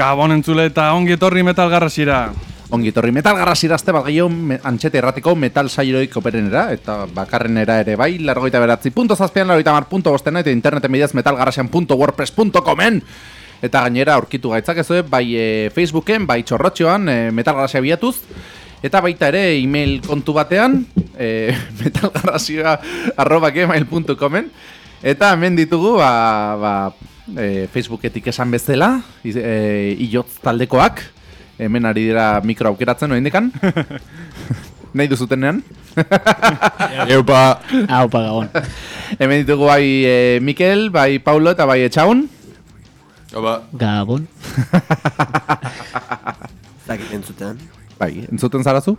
Gabon entzule eta ongi etorri metal garrasira. Ongi etorri. Metal garrasira azte bat gehiago me, antxete errateko metal saioik operenera eta bakarrenera ere bai, largoita beratzi punto zazpian, largoita mar punto bostena eta interneten bidez metalgarrasian.wordpress.comen eta gainera aurkitu gaitzak ez bai e, Facebooken, bai txorrotxoan, e, metal garrasia biatuz eta baita ere e-mail kontu batean e, metalgarrasia arroba gmail.comen eta hemen ditugu ba, ba, e, Facebooketik esan bezala, e, iotz taldekoak, hemen ari dira mikro aukeratzen noin dekan. Nahi duzutenean. Eupa. Aupa gabon. hemen ditugu bai e, Mikel, bai Paulo eta bai Etxaun. Oba. Gabon. Zakit entzutean. Bai, entzuten zarazu?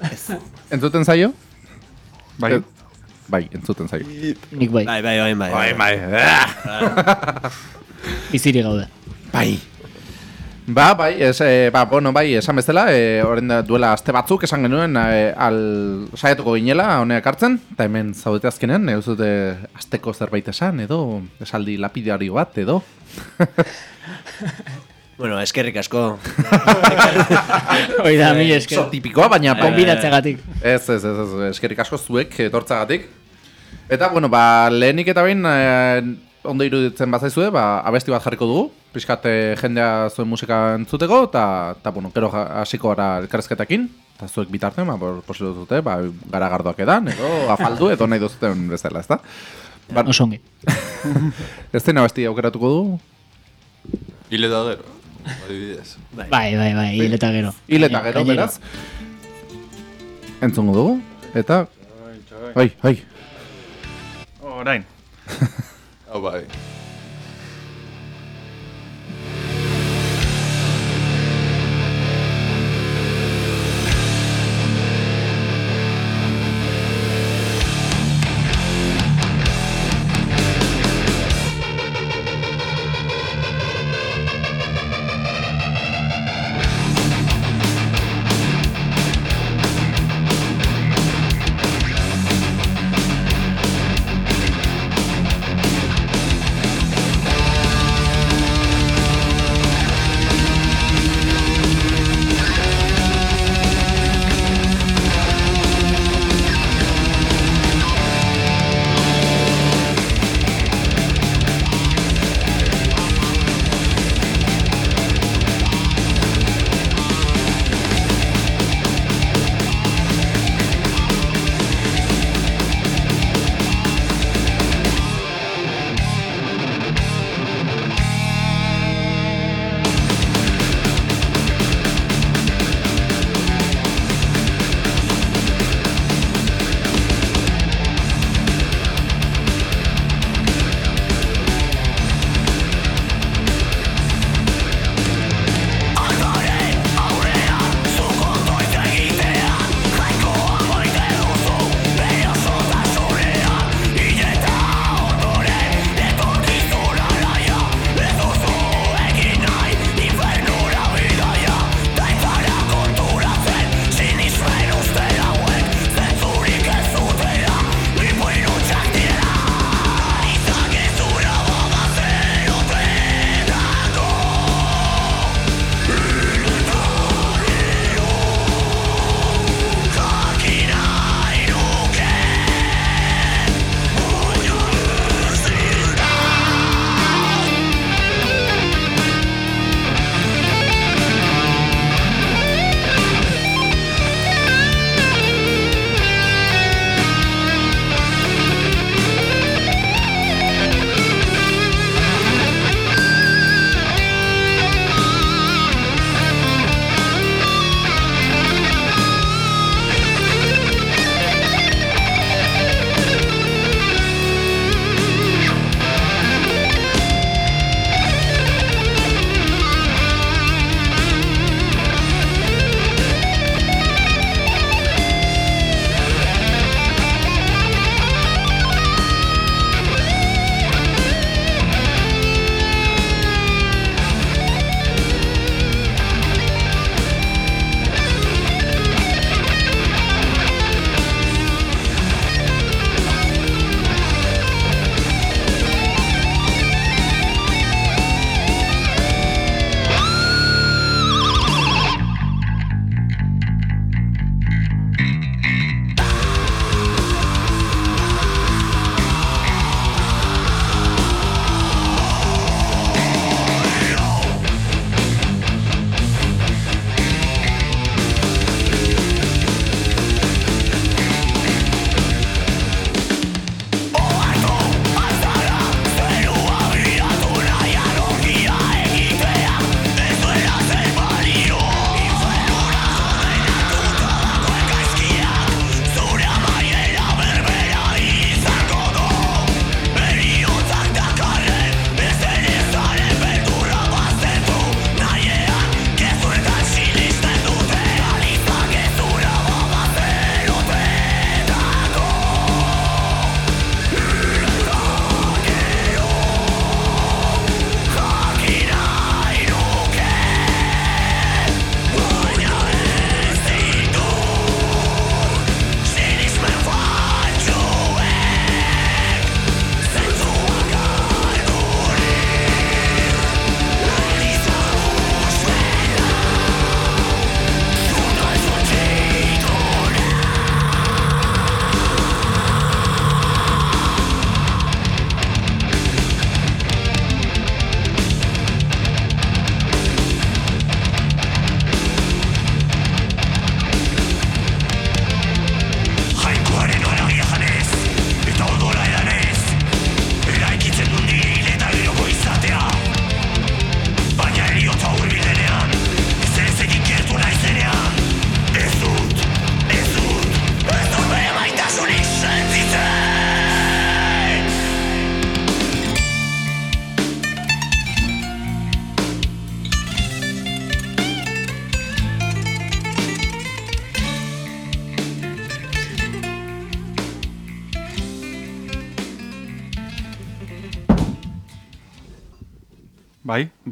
Ez. Entzuten zaio? Bai. Bai, entzuten zaio. Nik bai. Bai, bai, bai, bai. Bai, bai. Biziri gaude. Bai. Ba, bai, ez, e, ba, bueno, bai, esan bezala, e, orain da duela aste batzuk esan genuen e, al saiatuko ginela honeak hartzen, eta hemen zaudete azkenean, e, uzute asteko zerbait esan, edo, esaldi lapidario bat, edo. Bueno, eskerrik asko. Hoi da, mi Oso esker. tipikoa, baina... Konbidatzegatik. Ez, ez, ez, ez, eskerrik asko zuek etortzagatik. Eta, bueno, ba, lehenik eta behin, e, ondo iruditzen bazaizue, ba, abesti bat jarriko dugu, pixkat eh, jendea zuen musika entzuteko, eta, eta bueno, gero hasiko gara elkarrezketakin, eta zuek bitartean, ba, por- posible dute, ba, garagardoak edan, edo afaldu, edo nahi duzuten bezala, ezta? Ba, Oso ongi. ez dena abesti aukeratuko du, Hile da gero. Adibidez. Bai, bai, bai, hil eta gero. hil eta gero, beraz. Entzungo dugu, eta... Bai, bai, Orain. Hau bai.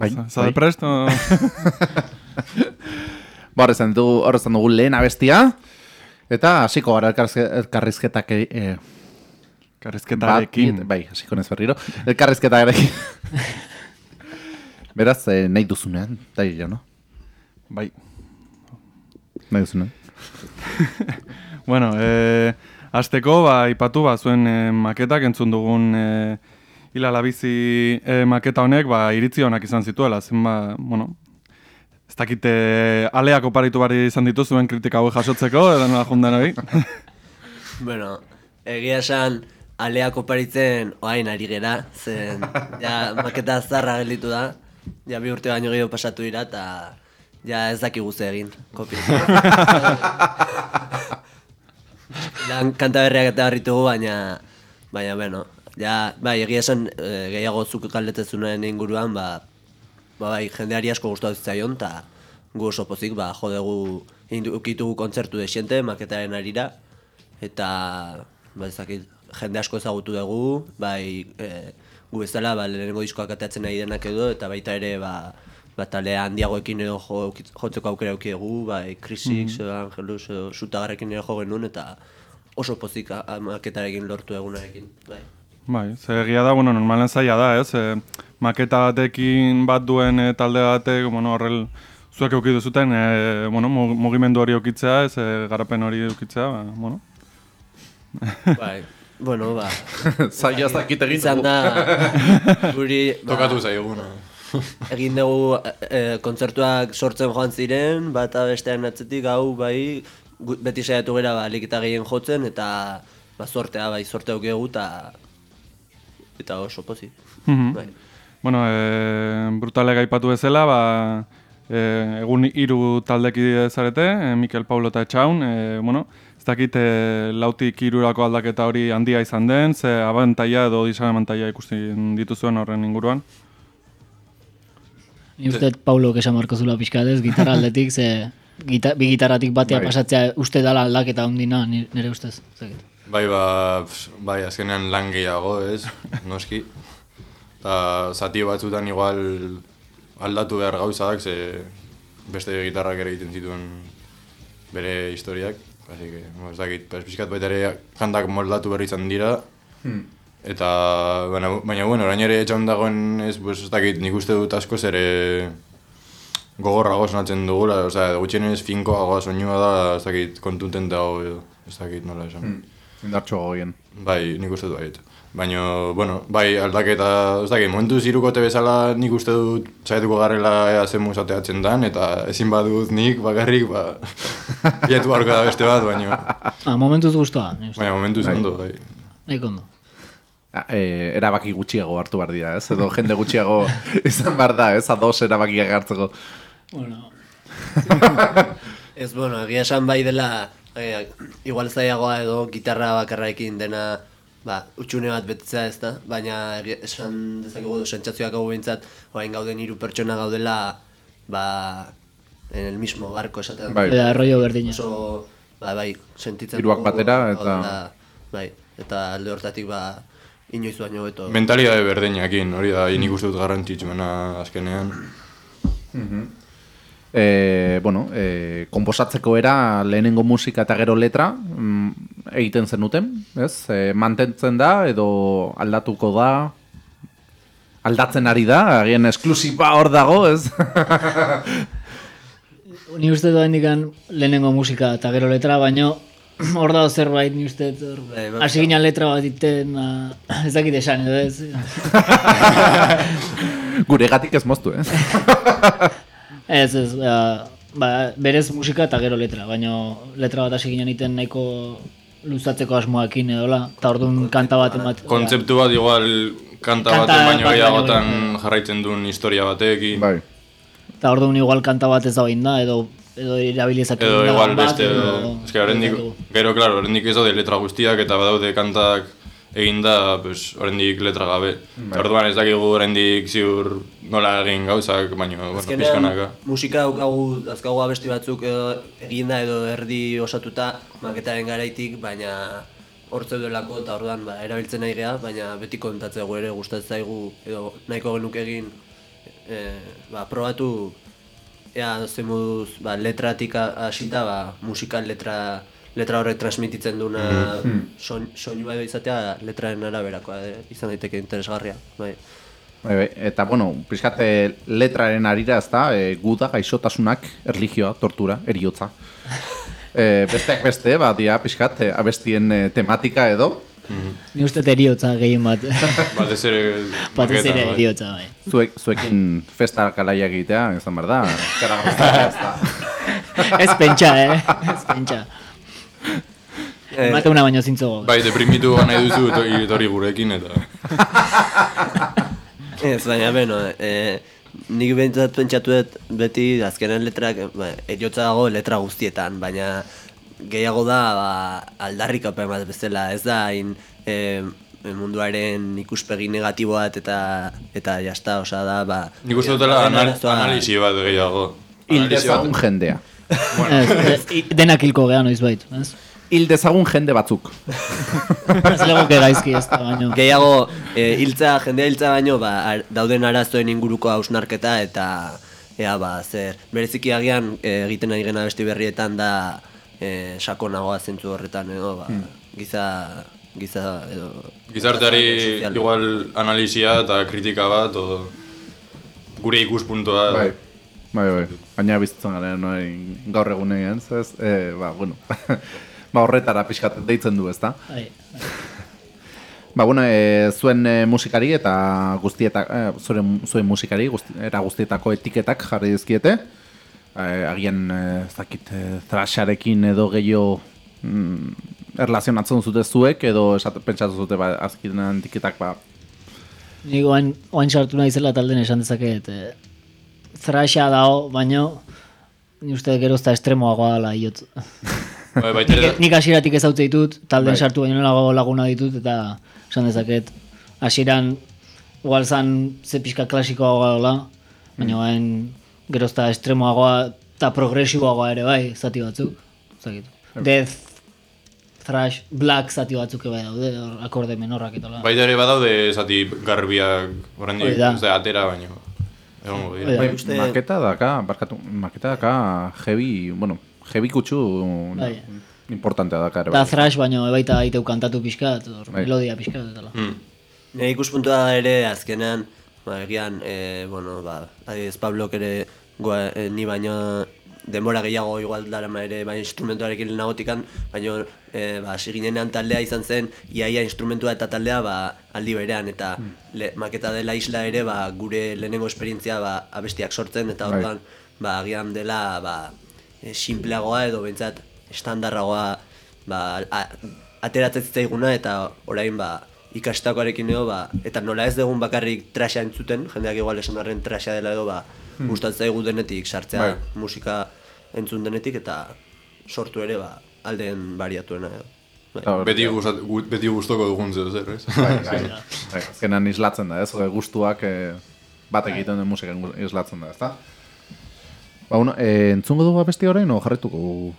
Bai? Bai, Za- Zade bai. prest? o- Ba, hor izan dugu, hor izan dugu lehen abestia. Eta hasiko gara elkarrizke- elkarrizketak e, e, Karrizketarekin. bat- bai, hasiko nez berriro. Elkarrizketarekin. Beraz, eh, nahi duzunean, da hila, no? Bai. Nahi duzunean. Bueno, e, azteko, ba, ipatu, ba, zuen e, maketak entzun dugun e, hilala bizi e, maketa honek, ba, iritzi honak izan zituela, zen ba, bueno, ez dakite aleak oparitu bari izan ditu zuen kritika hauek jasotzeko, edo nola jundan hori. Bueno, egia esan aleak oparitzen oain ari gera, zen ja maketa zarra gelditu da, ja bi urte baino gehiago pasatu dira, eta ja ez dakigu ze egin, kopi. Lan kanta berriak eta harritugu, baina, baina, bueno, ja, bai, egia esan e, gehiago zuk galdetzezunaren inguruan, ba, ba, bai, jendeari asko gustatu zitzaion, eta gu oso pozik, ba, jo dugu, ukitugu kontzertu desiente, maketaren arira, eta, ba, ez dakit, jende asko ezagutu dugu, bai, e, gu bezala, ba, lehenengo diskoak atatzen nahi denak edo, eta baita ere, ba, ba tale handiagoekin edo jo, jotzeko aukera auki dugu, bai, Krisix, edo Angelus, edo Sutagarrekin ere jo genuen, eta oso pozik maketarekin lortu egunarekin, bai. Bai, ze egia da, bueno, normalen zaila da, ez? E, maketa batekin bat duen e, talde batek, bueno, horrel zuek eukidu zuten, e, bueno, mu- mugimendu hori eukitzea, ez, e, garapen hori eukitzea, ba, bueno. Bai, bueno, ba, Zaila ez dakit egin izan dugu. da, guri, ba, Tokatu zaiguna. egin dugu e, kontzertuak sortzen joan ziren, bata bestean atzetik hau bai beti saiatu gera ba alik eta gehien jotzen eta ba sortea bai sorte auki dugu eta eta oso pozi. Mhm. Bai. Bueno, e, brutale gaipatu bezala, ba, e, egun hiru taldeki zarete, e, Mikel Paulo eta Etxaun, e, bueno, ez dakit e, lautik hirurako aldaketa hori handia izan den, ze abantaia edo disabantaia ikusten dituzuen horren inguruan. Ni uste dut Paulo esan marko zula pixkatez, gitarra aldetik, ze gita, bi gitarratik batea Bai. pasatzea uste dala aldaketa ondina, ni- nire ustez. ez dakit. Bai, ba, pf, bai, azkenean lan gehiago, ez, noski. Eta zati batzutan igual aldatu behar gauzak, ze beste gitarrak ere egiten zituen bere historiak. Así que, bueno, ez dakit, pues, pixkat baita ere kantak moldatu berri izan dira. Eta, baina, baina bueno, orain ere etxaun dagoen ez, pues, ez dakit, nik uste dut askoz ere gogorrago sonatzen dugula, osea, gutxienez finkoagoa soinua da, ez dakit, kontutentago edo, ez dakit nola esan. Indartxo gogen. Bai, nik uste dut baiet. Baina, bueno, bai, aldaketa, ez dakit, momentu zirukote bezala nik uste dut saietuko garrela ea zen musateatzen dan, eta ezin badut nik bakarrik, ba, bietu barko da beste bat, baina, Ah, momentuz guztua, baina momentu zondo, bai. Ondo. Ah, e, erabaki gutxiago hartu behar dira, ez? Edo jende gutxiago izan behar da, ez? Ados erabakiak hartzeko. Bueno, Ez bueno, egia esan bai dela eh, igual zailagoa edo gitarra bakarraekin dena ba, utxune bat betetzea ez da, baina esan dezakegu sentsazioak hau behintzat, orain gauden hiru pertsona gaudela ba, en el mismo barco esaten. Bai. eta rollo berdina. Oso, ba, bai, sentitzen Hiruak batera eta- gaudela, bai, eta alde hortatik ba, inoiz baino beto. Mentalidade berdeinakin, hori da, nik uste dut garrantzitsuena azkenean. E, bueno, e, komposatzeko era lehenengo musika eta gero letra mm, egiten zenuten, ez? E, mantentzen da edo aldatuko da, aldatzen ari da, agian esklusiba hor dago, ez? Ni uste dut indikan lehenengo musika eta gero letra, baino hor dago zerbait ni uste hor. Bai, bai. Hasi ginen letra bat iten, ba, ez dakit esan edo ez. Guregatik ez moztu, ez? Ez, ez, ba, ba, berez musika eta gero letra, baino letra bat hasi ginen iten nahiko luzatzeko asmoakin edola, eta orduan kanta bat emat. Kontzeptu bat igual kanta Kanta baten baino gehiagotan gehiago. jarraitzen duen historia batekin. bai. Eta orduan igual kanta bat ez da da, edo edo erabilizatu Edo da igual beste, edo- eske oraindik, gero, claro, oraindik ez daude letra guztiak eta badaude kantak eginda, pues, oraindik letra gabe. Eta Orduan ez dakigu oraindik ziur nola egin gauzak, baina, bueno, pixkanaka. musika daukagu, azkagu abesti batzuk edo eginda edo erdi osatuta maketaren garaitik, baina hor zeudelako eta orduan ba, erabiltzen nahi geha, baina beti kontatzegu ere gustatzen zaigu edo nahiko genuke egin e, ba, probatu ea ze moduz ba, letratik ha- hasita ba, musikal letra letra horrek transmititzen duena soin, soinua edo izatea letraren araberakoa eh, izan daiteke interesgarria. Bai. Bai, bai, eta, bueno, pixkate letraren arira ez da, e, guda, gaixotasunak, erligioa, tortura, eriotza. E, besteak beste, ba, dia, pixkat, e, abestien e, tematika edo, Ni uste eriotza gehien bat. Batez ere... Batez ere bai. eriotza, bai. zuek, zuekin festa kalaia egitea, behar da, ez da. Ez pentsa, eh? Ez pentsa. Eh, Mate una baino zintzo. Bai, deprimitu gana duzu eto- etorri gurekin eta... Ez, baina, beno, e, nik behintzat pentsatu dut beti azkenen letrak, ba, eriotza dago letra guztietan, baina gehiago da ba, aldarrikapen bat bezala, ez da hain e, munduaren ikuspegi negatibo bat eta eta jasta, osea da, ba... Nik uste dutela dauden anal analisi bat gehiago. Hil Analisi bat- dezagun jendea. Ez, ez, i- denak hilko gehan noiz bait, ez? Hil dezagun jende batzuk. Ez legoke gaizki ez da, baino. Gehiago, e, hiltza, jendea hiltza baino, ba, ar- dauden arazoen inguruko hausnarketa eta ea ba, zer, bereziki agian e, egiten ari gena besti berrietan da e, sakonagoa zentzu horretan edo, ba, giza, giza edo... Gizarteari igual analisia eta kritika bat, o gure ikuspuntua. Bai, bai, bai. Baina bizitzen gara, no, gaur egunean, ez? E, ba, bueno, ba, horretara pixkat deitzen du, ezta? Bai, Ba, bueno, e, zuen e, musikari eta guztietak, e, zuen, zuen musikari, guzti, era guztietako etiketak jarri dizkiete. E, agian, e, ez dakit, e, thrasharekin edo gehiago mm, erlazionatzen zute zuek, edo esat, pentsatu zute, ba, azkenean etiketak, ba, Nik oain, oain sartu naizela talden esan dezaket. E, thrasha dao, baino ni uste gero ez da estremoagoa dela iot. Bai, ere, Nik hasieratik ez hautze ditut, talden Bai. sartu baino lago laguna ditut, eta esan dezaket, hasieran igual zan ze pixka klasikoagoa dela, baina oain gero ez da estremoagoa eta progresiboagoa ere bai, zati batzuk. Zakit. Death, thrash, black zati batzuk bai daude, akorde menorrak eta hola. baita ere badaude zati garbiak oraindik ez da atera baino. Egongo dira. da. bai, uste- maketa daka, barkatu, maketa daka heavy, bueno, heavy kutsu Bai. importantea daka ere. Eta bai. thrash baino baita aiteu kantatu pixkat, hor Bai. melodia pixkat eta hola. Hmm. Nire ikuspuntua da ere azkenean, ba, egian, e, bueno, ba, adibidez Pablok ere goa, e, ni baino denbora gehiago igual darama ere ba, instrumentuarekin lehenagotikan, baina e, ba, ginenean taldea izan zen, iaia instrumentua eta taldea ba, aldi berean, eta le, maketa dela isla ere ba, gure lehenengo esperientzia ba, abestiak sortzen, eta Bai. orduan ba, agian dela ba, e, simpleagoa edo bentsat estandarragoa ba, a, ateratzen zitzaiguna eta orain ba, ikastakoarekin edo ba, eta nola ez dugun bakarrik trasha entzuten, jendeak igual esan arren trasha dela edo ba, gustatzen zaigu denetik sartzea Bai. musika entzun denetik eta sortu ere ba, aldeen bariatuena edo. Bai. Beti, gustat, gu- beti gustoko dugun zeu zer, ez? Bai, bai. Bai, islatzen da, ez? Gustuak eh, bat egiten den musikan islatzen da, ezta? Ba, bueno, eh, entzungo dugu abesti orain, o jarretuko dugu?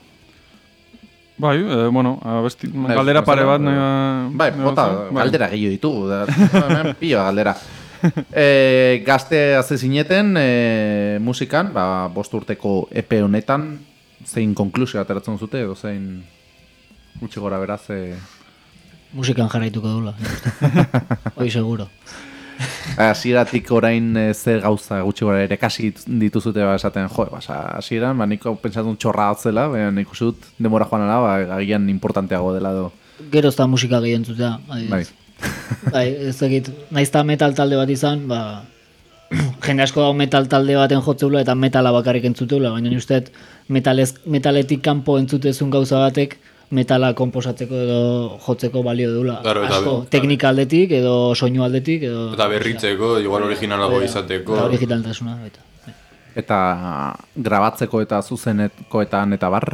Bai, e, bueno, abesti, Bai, galdera pare bat, bai. nahi, Bai, nahi bota? Bai. galdera gehiago ditugu, da, hemen galdera. E, gazte haze zineten e, musikan, ba, bost urteko EP honetan, zein konklusio ateratzen zute, edo zein gutxi gora beraz, e, Musikan jarraituko dula. Hoi seguro. Hasieratik orain e, zer gauza gutxi gora ere kasi dituzute ba, esaten, jo, ba, hasieran, ba, niko pentsatun txorra hotzela, baina nik uste dut demora joan ala, ba, agian importanteago dela edo. Gero ez da musika gehien zutea. Bai. bai, ez dakit, naiz eta metal talde bat izan, ba, jende asko dago metal talde baten jotzeula eta metala bakarrik entzuteula, baina ni uste metaletik kanpo entzutezun gauza batek metala komposatzeko edo jotzeko balio dula. Claro, eta- asko, teknika aldetik edo soinu aldetik edo Eta berritzeko, igual originalago izateko. eta originaltasuna. Bai. Eta grabatzeko eta zuzenetkoetan eta bar,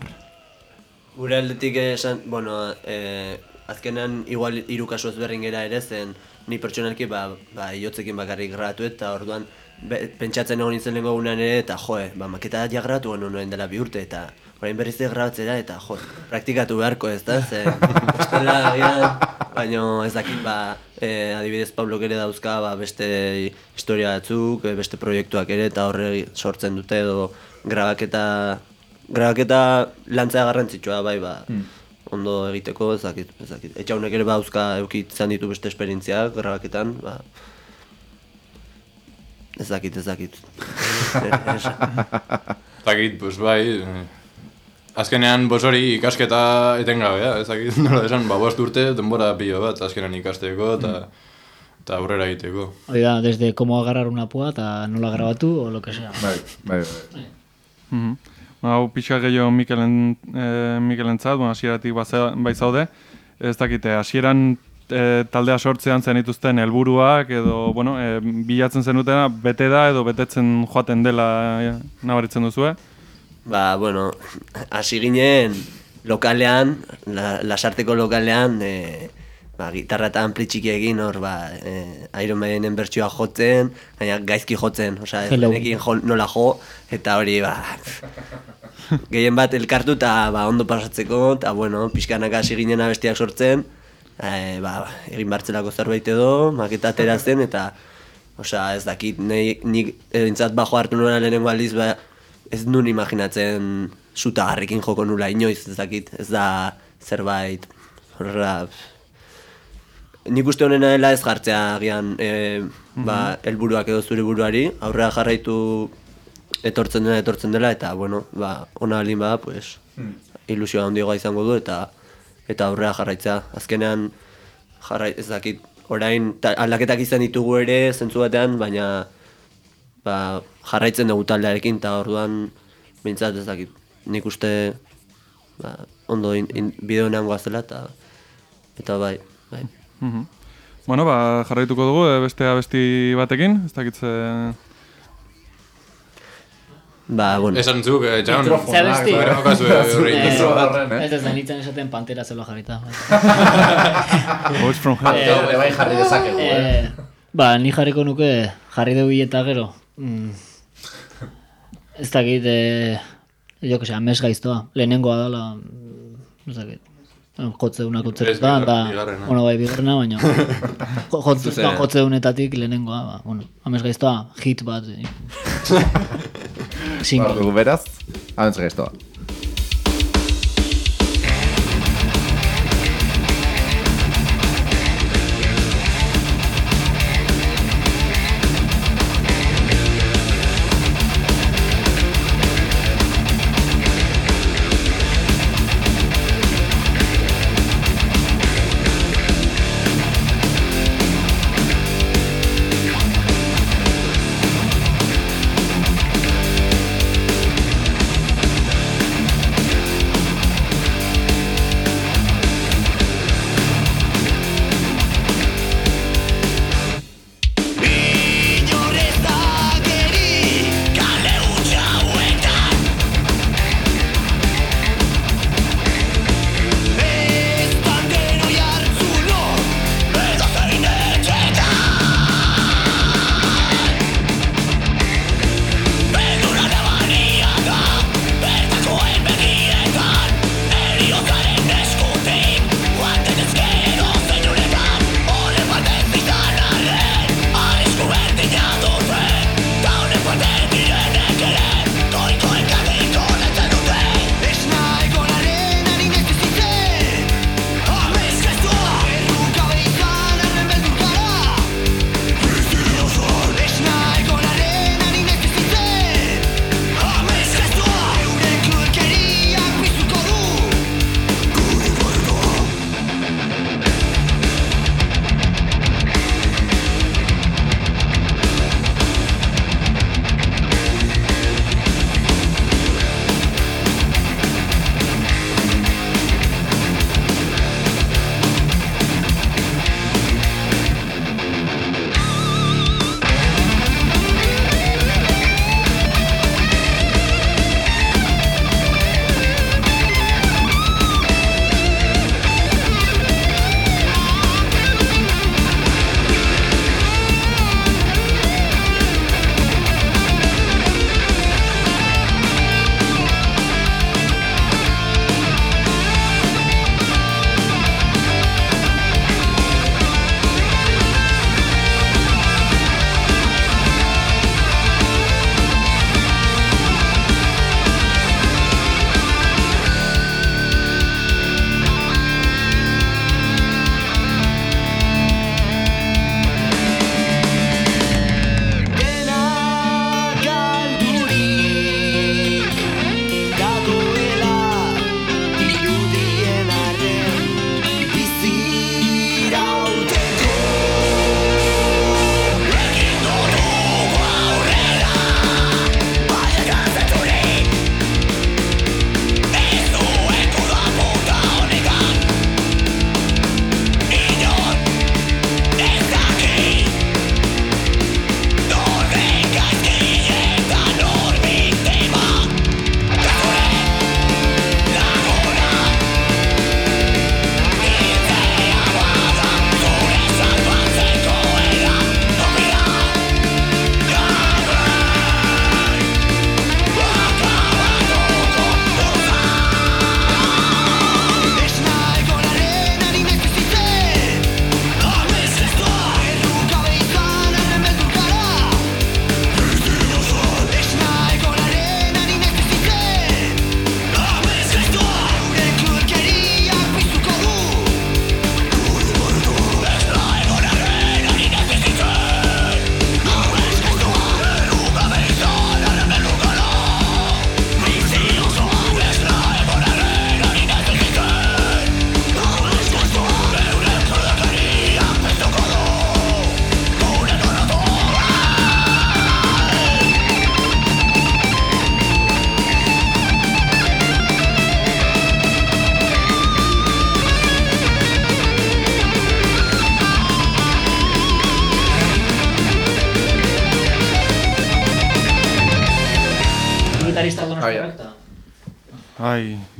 Gure aldetik esan, bueno, e, azkenean igual hiru kasu ezberdin gera ere zen ni pertsonalki ba, ba iotzekin bakarrik grabatu eta orduan be, pentsatzen egon nintzen lehenko egunean ere eta joe, ba maketa ja grabatu genuen dela bi urte eta orain berriz grabatzera eta jo, praktikatu beharko ez da, zen bestela agian baina ez dakit, ba, e, adibidez Pablok ere dauzka, ba, beste historia batzuk, e, beste proiektuak ere, eta horre sortzen dute, edo grabaketa, grabaketa lantzea garrantzitsua, bai, ba, ondo egiteko, ez dakit, ez dakit. Etxaunek ere bauzka eukitzen ditu beste esperientziak, grabaketan, ba, ez dakit, ez dakit. Ez- pues bai, eh, azkenean bos hori ikasketa etengabea, ezakit nola esan, ba, bost urte, denbora pilo bat, azkenean ikasteko eta eta aurrera egiteko. Hori da, desde cómo agarrar una púa eta nola grabatu o lo que sea. Bai, bai, bai. Mhm. Hau pixka gehiago Mikelen, e, Mikelentzat, bueno, hasieratik baze- bai zaude. Ez dakite, hasieran e, taldea sortzean zenituzten helburuak edo, bueno, e, bilatzen zenutena bete da edo betetzen joaten dela e, nabaritzen duzue. Ba, bueno, hasi ginen lokalean, la, lasarteko lokalean, e, ba, gitarra eta ampli txiki egin hor, ba, e, Iron Maidenen bertsioa jotzen, baina gaizki jotzen, osea, nekin jo, nola jo, eta hori, ba, gehien bat elkartu eta ba, ondo pasatzeko, eta bueno, pixkanak hasi ginen abestiak sortzen, e, ba, egin bartzelako zerbait edo, maketa ateratzen, eta Osea, ez dakit, nahi, nik egintzat bajo hartu nuen lehenengo aldiz, ba, ez nun imaginatzen zutagarrekin joko nula inoiz, ez dakit, ez da zerbait, horrela, nik uste honena dela ez jartzea agian e, ba, helburuak edo zure buruari, aurrera jarraitu etortzen dela, etortzen dela, eta, bueno, ba, ona alin bada, pues, ilusioa handiagoa izango du, eta eta aurrera jarraitzea. Azkenean, jarrai, ez dakit, orain ta, aldaketak izan ditugu ere, zentzu batean, baina ba, jarraitzen dugu taldearekin, eta orduan, bintzat ez dakit, nik uste ba, ondo in, in, bide honean goazela, eta, eta bai, bai. Mhm. Bueno, ba, jarraituko dugu e, beste abesti batekin, ez dakitze... Ba, bueno, Esan zuk, eh, txaun, Zabesti? Eh, Eh. Ez ez denitzen esaten pantera zelo jarrita. Voice from Hell. Eh, bai jarri dezakegu, eh? Eh, ba, ni jarriko nuke, jarri dugu eta gero. Mm. Ez dakit, eh, jo que sea, mes gaiztoa. Lehenengoa dela, mm, ez dakit. Eh, Jotze unak Ez, utzeretan, bigar- ba, bigarrena. bueno, bai, bigarrena, baina, jo- jotze, Zuzena. jotze unetatik lehenengoa, ba, bueno, amez gaiztoa, hit bat. eh. Single. Beraz, abentz gaiztoa.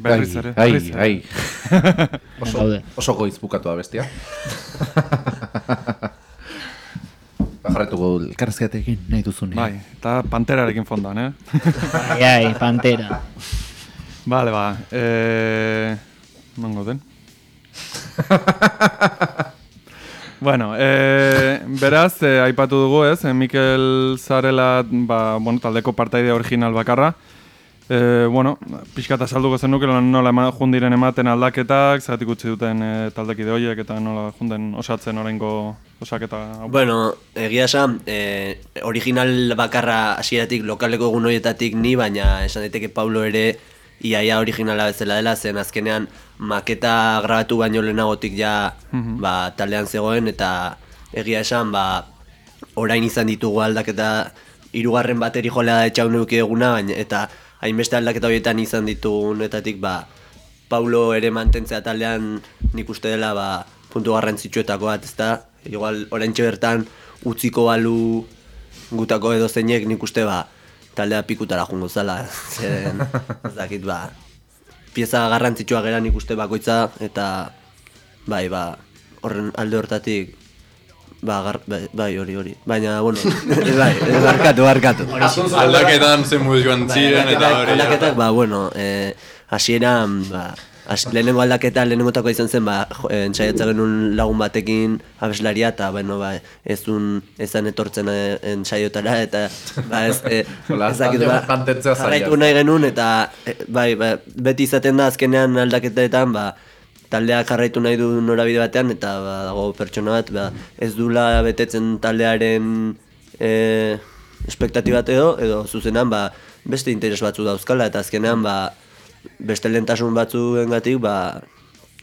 Berriz ere. Ai, ai. Oso, oso goiz bukatu da bestia. Bajarretuko elkarrezkeatekin nahi duzunean. Bai, eta panterarekin fondan, eh? Ai, ai, pantera. Bale, ba, eh... Nongo den? bueno, eh, beraz, eh, aipatu dugu ez, Mikel Zarela, ba, bueno, taldeko partaide original bakarra. Eh, bueno, pixkata salduko zenuke nola ema, jundiren ematen aldaketak, zagatik utzi duten eh, taldekide horiek eta nola junden osatzen oraingo osaketa hau. Bueno, egia esan, eh, original bakarra hasieratik lokaleko egun horietatik ni, baina esan daiteke Paulo ere iaia originala bezala dela, zen azkenean maketa grabatu baino lehenagotik ja ba, taldean zegoen, eta egia esan, ba, orain izan ditugu aldaketa hirugarren bateri jolea da etxaun eguna, baina eta hainbeste aldaketa horietan izan ditugunetatik, ba, Paulo ere mantentzea taldean nik uste dela ba, puntu garrantzitsuetako bat, ezta? Igual oraintxe bertan utziko balu gutako edo zeinek nik uste ba, taldea pikutara jungo zala. Zeren, ez dakit ba, pieza garrantzitsua gera nik uste bakoitza eta bai ba, horren alde hortatik Ba, gar, bai, bai, hori, hori. Baina, bueno, bai, barkatu, barkatu. Aldaketan zen muz joan Bai, ziren eta hori. Aldaketak, ba, bueno, eh, hasieran, ba, has, lehenengo aldaketa, lehenengotako izan zen, ba, eh, entsaiatza genuen lagun batekin abeslaria, eta, bueno, ba, ez un, ezan etortzen eh, entsaiotara, eta, ba, ez, eh, Hola, ez dakit, talde ba, jarraitu nahi genuen, eta, eh, bai, ba, beti izaten da azkenean aldaketetan, ba, taldeak jarraitu nahi du norabide batean, eta ba, dago pertsona bat, ba, ez dula betetzen taldearen e, espektatibat edo, edo zuzenan ba, beste interes batzu dauzkala, eta azkenean ba, beste lentasun batzuengatik ba,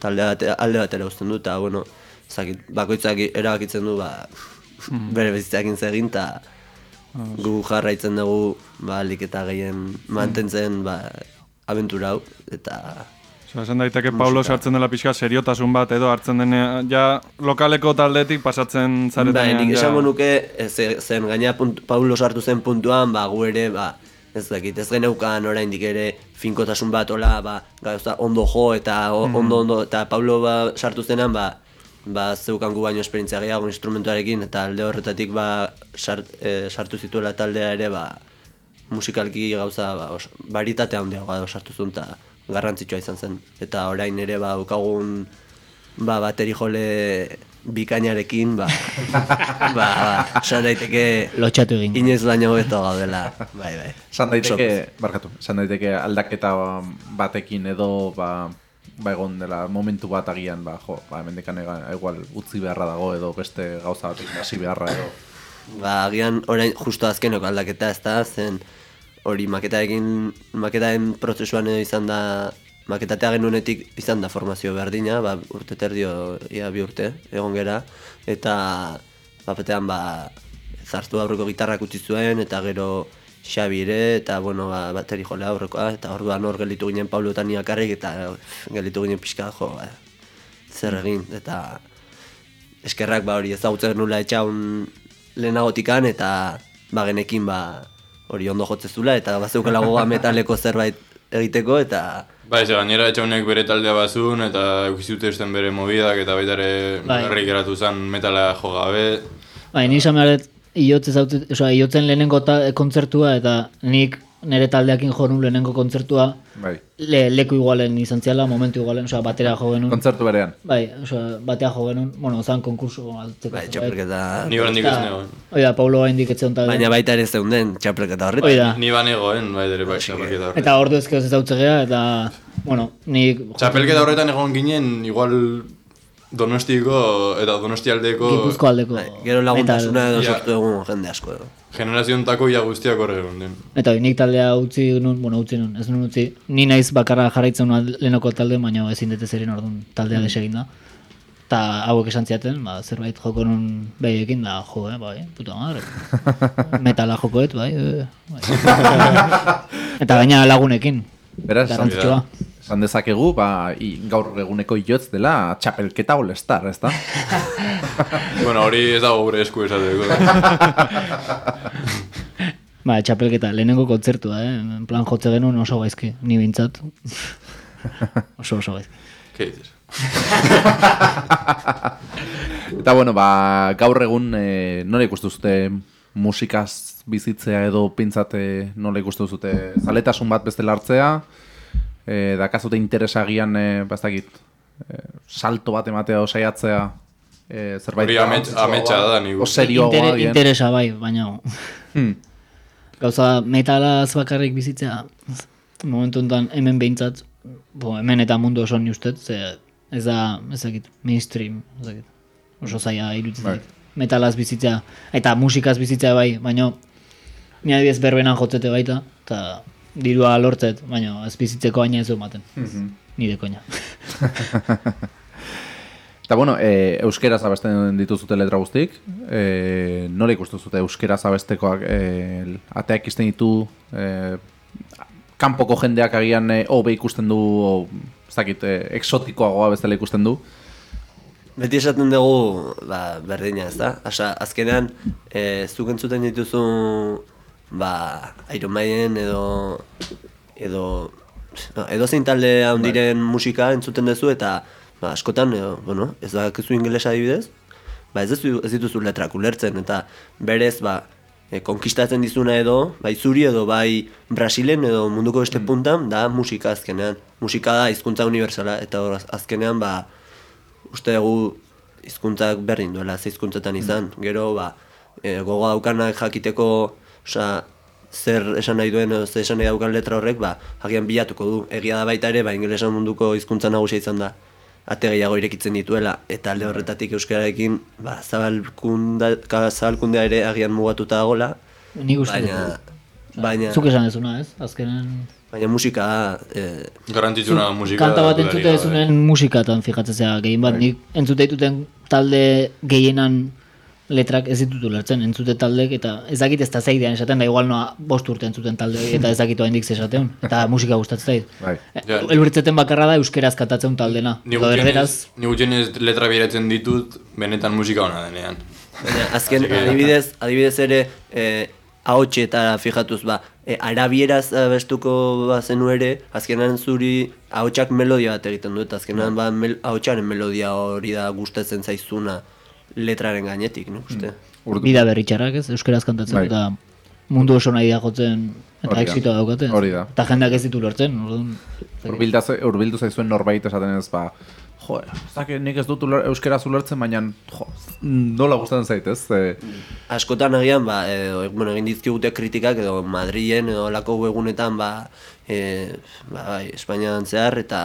talde bate, alde batera uzten du, eta bueno, zakit, bakoitzak erabakitzen du ba, bere bizitzakin zegin, eta gu jarraitzen dugu ba, alik eta gehien mantentzen ba, abentura hau, eta esan daiteke Paulo sartzen dela pixka seriotasun bat edo hartzen denean, ja lokaleko taldetik pasatzen Bai, zaretenean. nik ja. esango nuke, ez, zen gaina punt, Paulo sartu zen puntuan, ba, gu ere, ba, ez dakit, ez geneukan oraindik ere finkotasun bat, ola, ba, gauza, ondo jo, eta o- ondo, ondo, eta Paulo ba, sartu zenan, ba, ba, zeukan gu baino esperientzia gehiago instrumentuarekin, eta alde horretatik, ba, sart, e, sartu zituela taldea ere, ba, musikalki gauza, ba, os, baritatea handiagoa sartu zuen, eta garrantzitsua izan zen. Eta orain ere, ba, ukagun, ba, bateri jole bikainarekin, ba, ba, ba, esan daiteke Lotxatu egin. inoiz baino hobeto gaudela, bai, bai. Esan daiteke, barkatu, esan daiteke aldaketa batekin edo ba, ba egon dela momentu bat agian, ba, jo, ba, hemendikan ega- igual utzi beharra dago edo beste gauza batik hasi beharra edo. Ba, agian orain justo azkeneko aldaketa ez da, zen hori maketarekin, maketaren prozesuan edo izan da, maketatea genuenetik izan da formazio berdina, ba, urte terdio, ia bi urte, egon gera, eta bapetean ba, zartu aurreko gitarrak utzi zuen, eta gero Xabi ere, eta bueno, ba, bateri jole aurrekoa, eta orduan hor gelditu ginen Paulo eta ni bakarrik, eta gelditu ginen pixka, jo, ba, zer egin, eta eskerrak ba hori ezagutzen nula etxaun lehenagotikan eta ba genekin ba hori ondo jotzezula eta bazeukela gogoa metaleko zerbait egiteko eta Bai, ze gainera etxaunek bere taldea bazun eta eukizutezten bere mobidak eta baita ere Bai. berri geratu zen metala jo gabe. Bai, ni esan behar dut, iotz ezaute, osea, iotzen lehenengo ta, kontzertua eta nik nire taldeakin jo nun lehenengo kontzertua Bai, le, leku igualen izan ziala, momentu igualen, osea, batera jo genuen. kontzertu berean. Bai, osea, batea jo genuen, bueno, zan konkurso altzeko. bai txapelketa Ni oraindik ez negoen. Hoi da, Paulo haindik etzen talde. baina baita ere zeunden txapelketa horretan. da. Ni banegoen, bai, dere bai, txapelketa horretan. Eta ordu ezkeo ez ezautze gea, eta, bueno, nik... Txapelketa horretan egon ginen, igual Donostiko eta Donostialdeko Gipuzko aldeko. Bai, gero laguntasuna edo sortu egun jende asko edo. generaziontako ia guztiak horre egon den. Eta nik taldea utzi nun, bueno, utzi nun, ez nun utzi. Ni naiz bakarra jarraitzen nuen lehenoko talde, baina ezin dute zerin orduan taldea desegin da. Eta hauek esan ziaten, ba, zerbait joko nun behiekin, da, jo, eh, bai, puta madre. Metala jokoet, bai, eh, bai. Eta gaina lagunekin, Beraz, esan, dezakegu, ba, i, gaur eguneko iotz dela txapelketa all-star, ez da? bueno, hori ez dago gure esku esateko. Ba, txapelketa, lehenengo kontzertua, eh? En plan jotze genuen oso gaizki, ni bintzat. oso oso gaizki. ¿Qué dices? Eta bueno, ba, gaur egun e, nola ikustu zute musikaz bizitzea edo pintzate nola ikustu zute zaletasun bat beste hartzea, e, dakazute interesagian, e, bastakit, e, salto bat ematea osaiatzea, e, zerbait Hori amets- ametsa da, nik o uste. serioagoa Intere, bien. interesa bai, baina Hmm. gauza metalaz bakarrik bizitzea, momentu enten hemen behintzat, bo, hemen eta mundu oso ni ustez, ze ez da, ez dakit, mainstream, ez dakit, oso zaila iruditzen Bai. Metalaz bizitzea, eta musikaz bizitzea bai, baina ni adibidez berbenan jotzete baita, eta dirua lortzet, baina ez bizitzeko baina ez ematen. Mhm. Nire koina. Eta bueno, e, euskeraz abesten dituzute letra guztik, e, nola ikustu zute euskeraz abestekoak e, ateak izten ditu, e, kanpoko jendeak agian e, hobe ikusten du, o, ez dakit, e, exotikoagoa bezala ikusten du. Beti esaten dugu, ba, berdina ez da? Asa, azkenean, e, zuk entzuten dituzu, ba, Iron Maiden edo, edo, no, edo zein talde handiren musika entzuten duzu eta, ba, askotan, edo, bueno, ez da ingelesa adibidez, ba, ez, duzu, ez dituzu letrak ulertzen eta berez, ba, e, konkistatzen dizuna edo, bai zuri edo bai Brasilen edo munduko beste puntan, da musika azkenean. Musika da hizkuntza universala eta hor az- azkenean, ba, uste dugu hizkuntzak berdin duela ze hizkuntzetan izan. Gero ba e, gogoa daukanak jakiteko, osea, zer esan nahi duen edo zer esan nahi daukan letra horrek, ba, agian bilatuko du. Egia da baita ere, ba, ingelesa munduko hizkuntza nagusia izan da ate gehiago irekitzen dituela eta alde horretatik euskararekin ba, zabalkunda, zabalkundea ere agian mugatuta dagoela, Nik uste baina, dut. baina, Zuk esan dezuna, ez? Azkenen... baina musika eh, Garrantzitsuna musika. Kanta bat entzute dezunen musikatan fijatzen zera, gehien bat, nik entzute dituten talde gehienan letrak ez ditut ulertzen, entzute taldek, eta ez dakit ez da zeidean esaten, da igual noa bost urte entzuten talde eta ez dakit oaindik esateun, eta musika gustatzen zait. Bai. Ja. Elurtzeten bakarra da euskeraz katatzen daldena, Ni gutxienez letra biratzen ditut, benetan musika ona denean. Azken Así que- adibidez, adibidez ere eh, ahotsetara fijatuz ba, eh, arabieraz abestuko bazenu ere, azkenan zuri ahotsak melodia bat egiten du eta azkenan ba mel, ahotsaren melodia hori da gustatzen zaizuna letraren gainetik, nik uste. Urdu- bida berritxarrak ez, euskeraz kantatzen, Bai. eta mundu oso nahi jotzen, eta exitoa daukaten. Hori da. Eta jendeak ez ditu lortzen, orduan... Urbildu zaizuen norbait esaten ez, ba, jo, ez dakit nik ez dut uler, euskeraz ulertzen, baina, jo, nola gustatzen zait, ez? E, Askotan agian, ba, edo, bueno, egin dizkigute kritikak edo Madrilen edo lako egunetan, ba, e, ba, bai, Espainian zehar, eta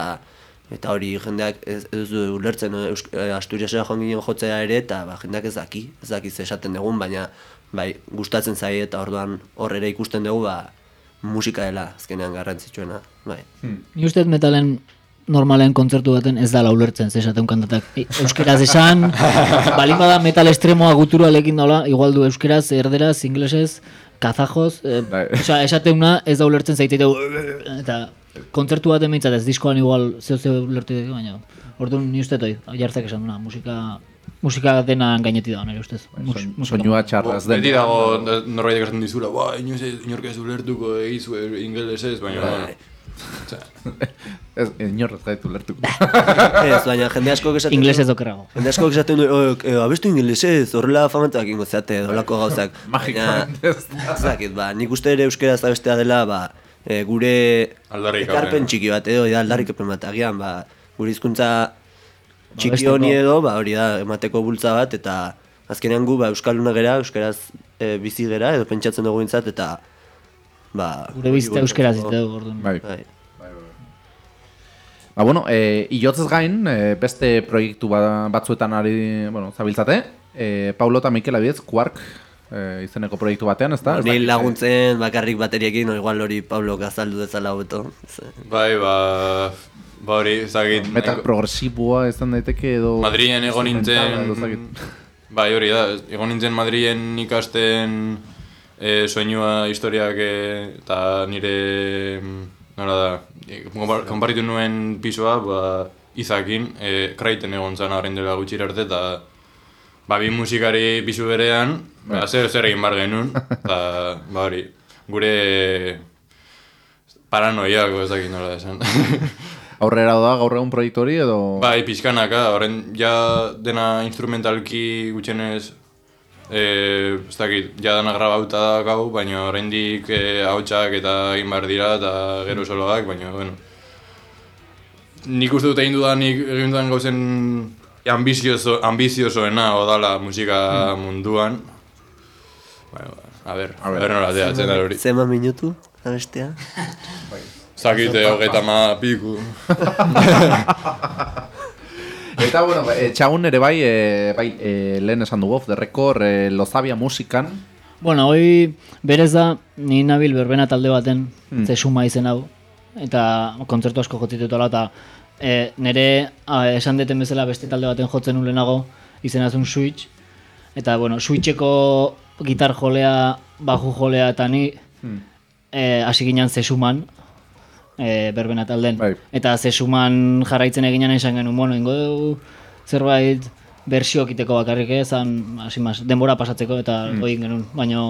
eta hori jendeak ez, ez du ulertzen, eh, eh, Asturiasera joan ginen jotzea ere, eta ba, jendeak ez daki, ez daki ze esaten dugun, baina bai, gustatzen zaie eta orduan hor ere ikusten dugu, ba, musika dela azkenean garrantzitsuena, bai. Ni uste metalen normalen kontzertu baten ez da ulertzen ze esaten kantatak. Euskeraz esan, balin bada metal estremoa guturalekin dola, igual du euskeraz, erderaz, inglesez, kazajoz, e, Bai. esateuna ez da ulertzen zaiteitu, eta kontzertu baten behintzat ez diskoan igual zeo zeo ulertu ditu, baina orduan ni uste toi, jartzak esan duna, musika, musika dena gainetik da, nire ustez. Mus- soin, musika. soinua txarraz den. Beti dago da- norbaitek esaten dizula, ba, inoiz ez, inork ez ulertuko egizu ingelesez, baina, bueno. Osea, Ez, inorrez gaitu ulertuko. Ez, baina jende asko esaten Inglesez okerrago. Jende asko esaten du, "Oh, eh, abestu ingelesez, horrela famatuak ingo zeate, dolako gauzak. Magikoan, Baina, ez ez dakit, ba, nik uste ere euskeraz abestea dela, ba, e, gure ekarpen txiki bat edo, da, aldarrikapen bat, agian, ba, gure hizkuntza txiki honi edo, ba, hori da, emateko bultza bat, eta azkenean gu, ba, euskalduna gera, euskeraz e, bizi gera, edo pentsatzen dugu intzat, eta, ba... Gure bizitza euskeraz izte dugu, orduan. Bai. Bai. Ba, bueno, e, iotzez gain, e, beste proiektu ba, batzuetan ari, bueno, zabiltzate, e, Paulo eta Mikel abidez, Quark e, izeneko proiektu batean, ez da? Ez Ni laguntzen bakarrik bateriekin, o igual hori Pablo gazaldu dezala hobeto. Bai, ba, ba hori, ez dakit, Metal nahiko- progresiboa izan daiteke edo... Madrilen egon ez nintzen, bai hori da, egon nintzen Madrilen ikasten e, soinua historiak e, eta nire, nola da, konpar- konparitu nuen pisoa, ba, izakin, e, kraiten egon zan horrein dela gutxira arte, eta ba, bi musikari pisu berean, ba, zer zer egin bar genuen, eta ba hori. gure paranoiako ez dakit nola esan. Aurrera da gaur egun proiektu hori edo... bai, pixkanaka, horren ja dena instrumentalki gutxenez E, ez dakit, ja dana grabauta da gau, baina oraindik e, hautsak eta egin behar dira eta gero soloak, baina, bueno. Nik uste dut egin dudanik egin dudan gauzen ambizioso, ambiziosoena odala musika munduan. Bueno, a ber, a ber nola teatzen da hori. Zema minutu, abestea. Zakite, hogeita ma piku. Eta, bueno, e, txagun ere bai, e, bai e, lehen esan dugu, off the record, e, Lozabia musikan. Bueno, hoi berez da, ni nabil berbena talde baten, mm. zesuma izen hau, eta kontzertu asko jotitutela, eta e, nire a, esan deten bezala beste talde baten jotzen ulenago, izen azun Switch, eta, bueno, Switcheko gitar jolea, baju jolea eta ni, mm. e, hasi ginen zesuman, e, berbena talden. Bai. Eta zesuman jarraitzen eginan esan genuen, bueno, ingo dugu zerbait bersioak iteko bakarrik ez, zan, hasi mas, denbora pasatzeko eta mm. genuen. Baina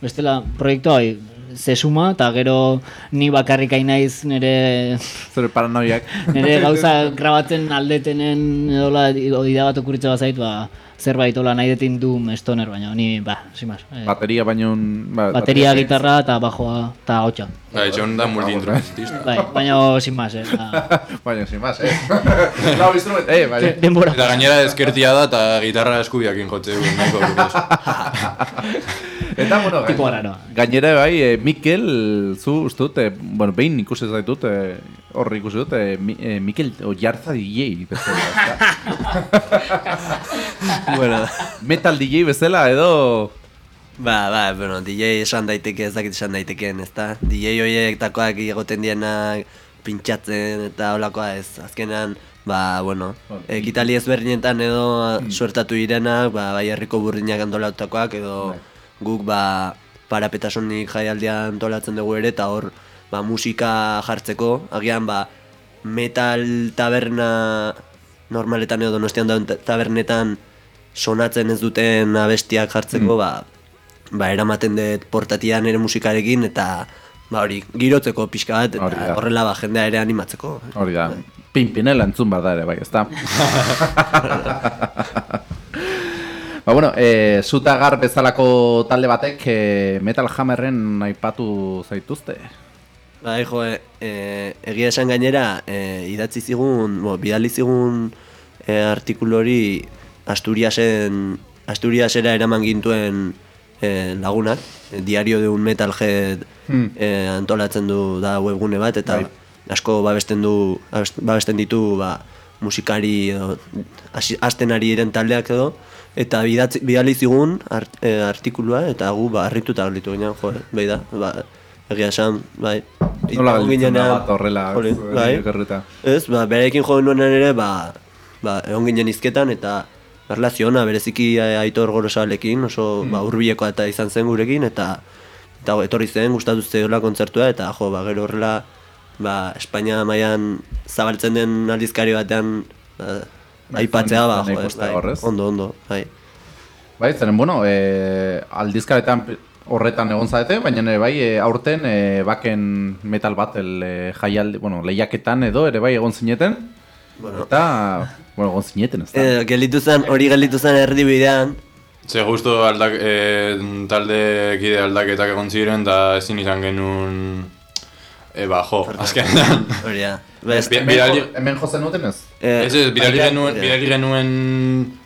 bestela proiektua bai, zesuma eta gero ni bakarrik naiz nire, Zure paranoiak. nire gauza grabatzen aldetenen edola idea bat okuritza bazait, ba, zerbait hola nahi detin du stoner, baina ni, ba, sin mas. Eh, Bateria baino... Ba, bateria, gitarra eta bajoa eta hotxa. Ba, etxon da multi-instrumentista. Bai, baina sin eh. ba, Baina, sin más, eh? Lau instrument, eh, bai. denbora. Eta gainera ezkertia da eta gitarra eskubiakin jotze du nahiko. Eta, bueno, Tipo gainera bai, eh, Mikel, zu, uste dut, eh, bueno, behin ikusi zaitut, eh, horri ikusi dut, eh, Mi- eh, Mikel Oiarza DJ bezala, bueno, Metal DJ bezala edo... ba, ba, bueno, DJ esan daiteke, ez dakit esan daitekeen, ez da? DJ horiek takoak egoten dienak pintxatzen eta holakoa ez, azkenean, ba, bueno, Bueno, ekitali ezberdinetan edo suertatu direnak, ba, bai herriko burdinak antolatakoak edo guk, ba, parapetasunik jaialdia antolatzen dugu ere, eta hor, ba, musika jartzeko, agian, ba, metal taberna normaletan edo donostian dauden ta- tabernetan sonatzen ez duten abestiak jartzeko, ba, ba, eramaten dut portatian ere musikarekin, eta ba, hori, girotzeko pixka bat, eta horrela ba, jendea ere animatzeko. Hori da, pinpinela entzun bat da ere, bai, ezta? ba, bueno, e, zutagar bezalako talde batek e, Metal Hammerren aipatu zaituzte. Bai, jo, e, e, egia esan gainera, e, idatzi zigun, bo, bidali zigun e, artikulu hori Asturiasen, Asturiasera eraman gintuen e, lagunak, Diario de un Metalhead Hmm. e, antolatzen du da webgune bat, eta asko babesten du, abest- babesten ditu ba, musikari edo hasten ari diren taldeak edo, eta bidatzi, bidali zigun art, e, artikulua, eta gu ba, harrituta gelditu ginen, jo, bai da, ba, egia esan, bai. Nola gelditzen da bat horrela, Hori, ez, bai. ekarrita. Ez, ba, berekin joan nuenean ere, ba, ba, egon ginen izketan, eta erlaziona, bereziki eh, Aitor Gorosalekin, oso ba, urbilekoa eta izan zen gurekin, eta eta etorri zen, gustatu zeola kontzertua, eta jo, ba, gero horrela, ba, Espainia mailan zabaltzen den aldizkari batean, ba, aipatzea, ba, nik jo, ez, bai, ondo, ondo, bai. Bai, zeren, bueno, e, aldizkaretan horretan egon zaete, baina ere bai, e, aurten e, baken metal battle e, jaialdi, bueno, lehiaketan edo ere bai egon zineten. Eta, bueno, egon zineten, ez da? E, gelditu zen, hori gelditu zen erdibidean, Ze justo aldak, e, talde kide aldaketak egon ziren eta ezin izan genuen e, ba, jo, azkenean. hori da. Ba, ez- Bi- Hemen, jozen duten ez? eh, Ez ez, genuen, bidali genuen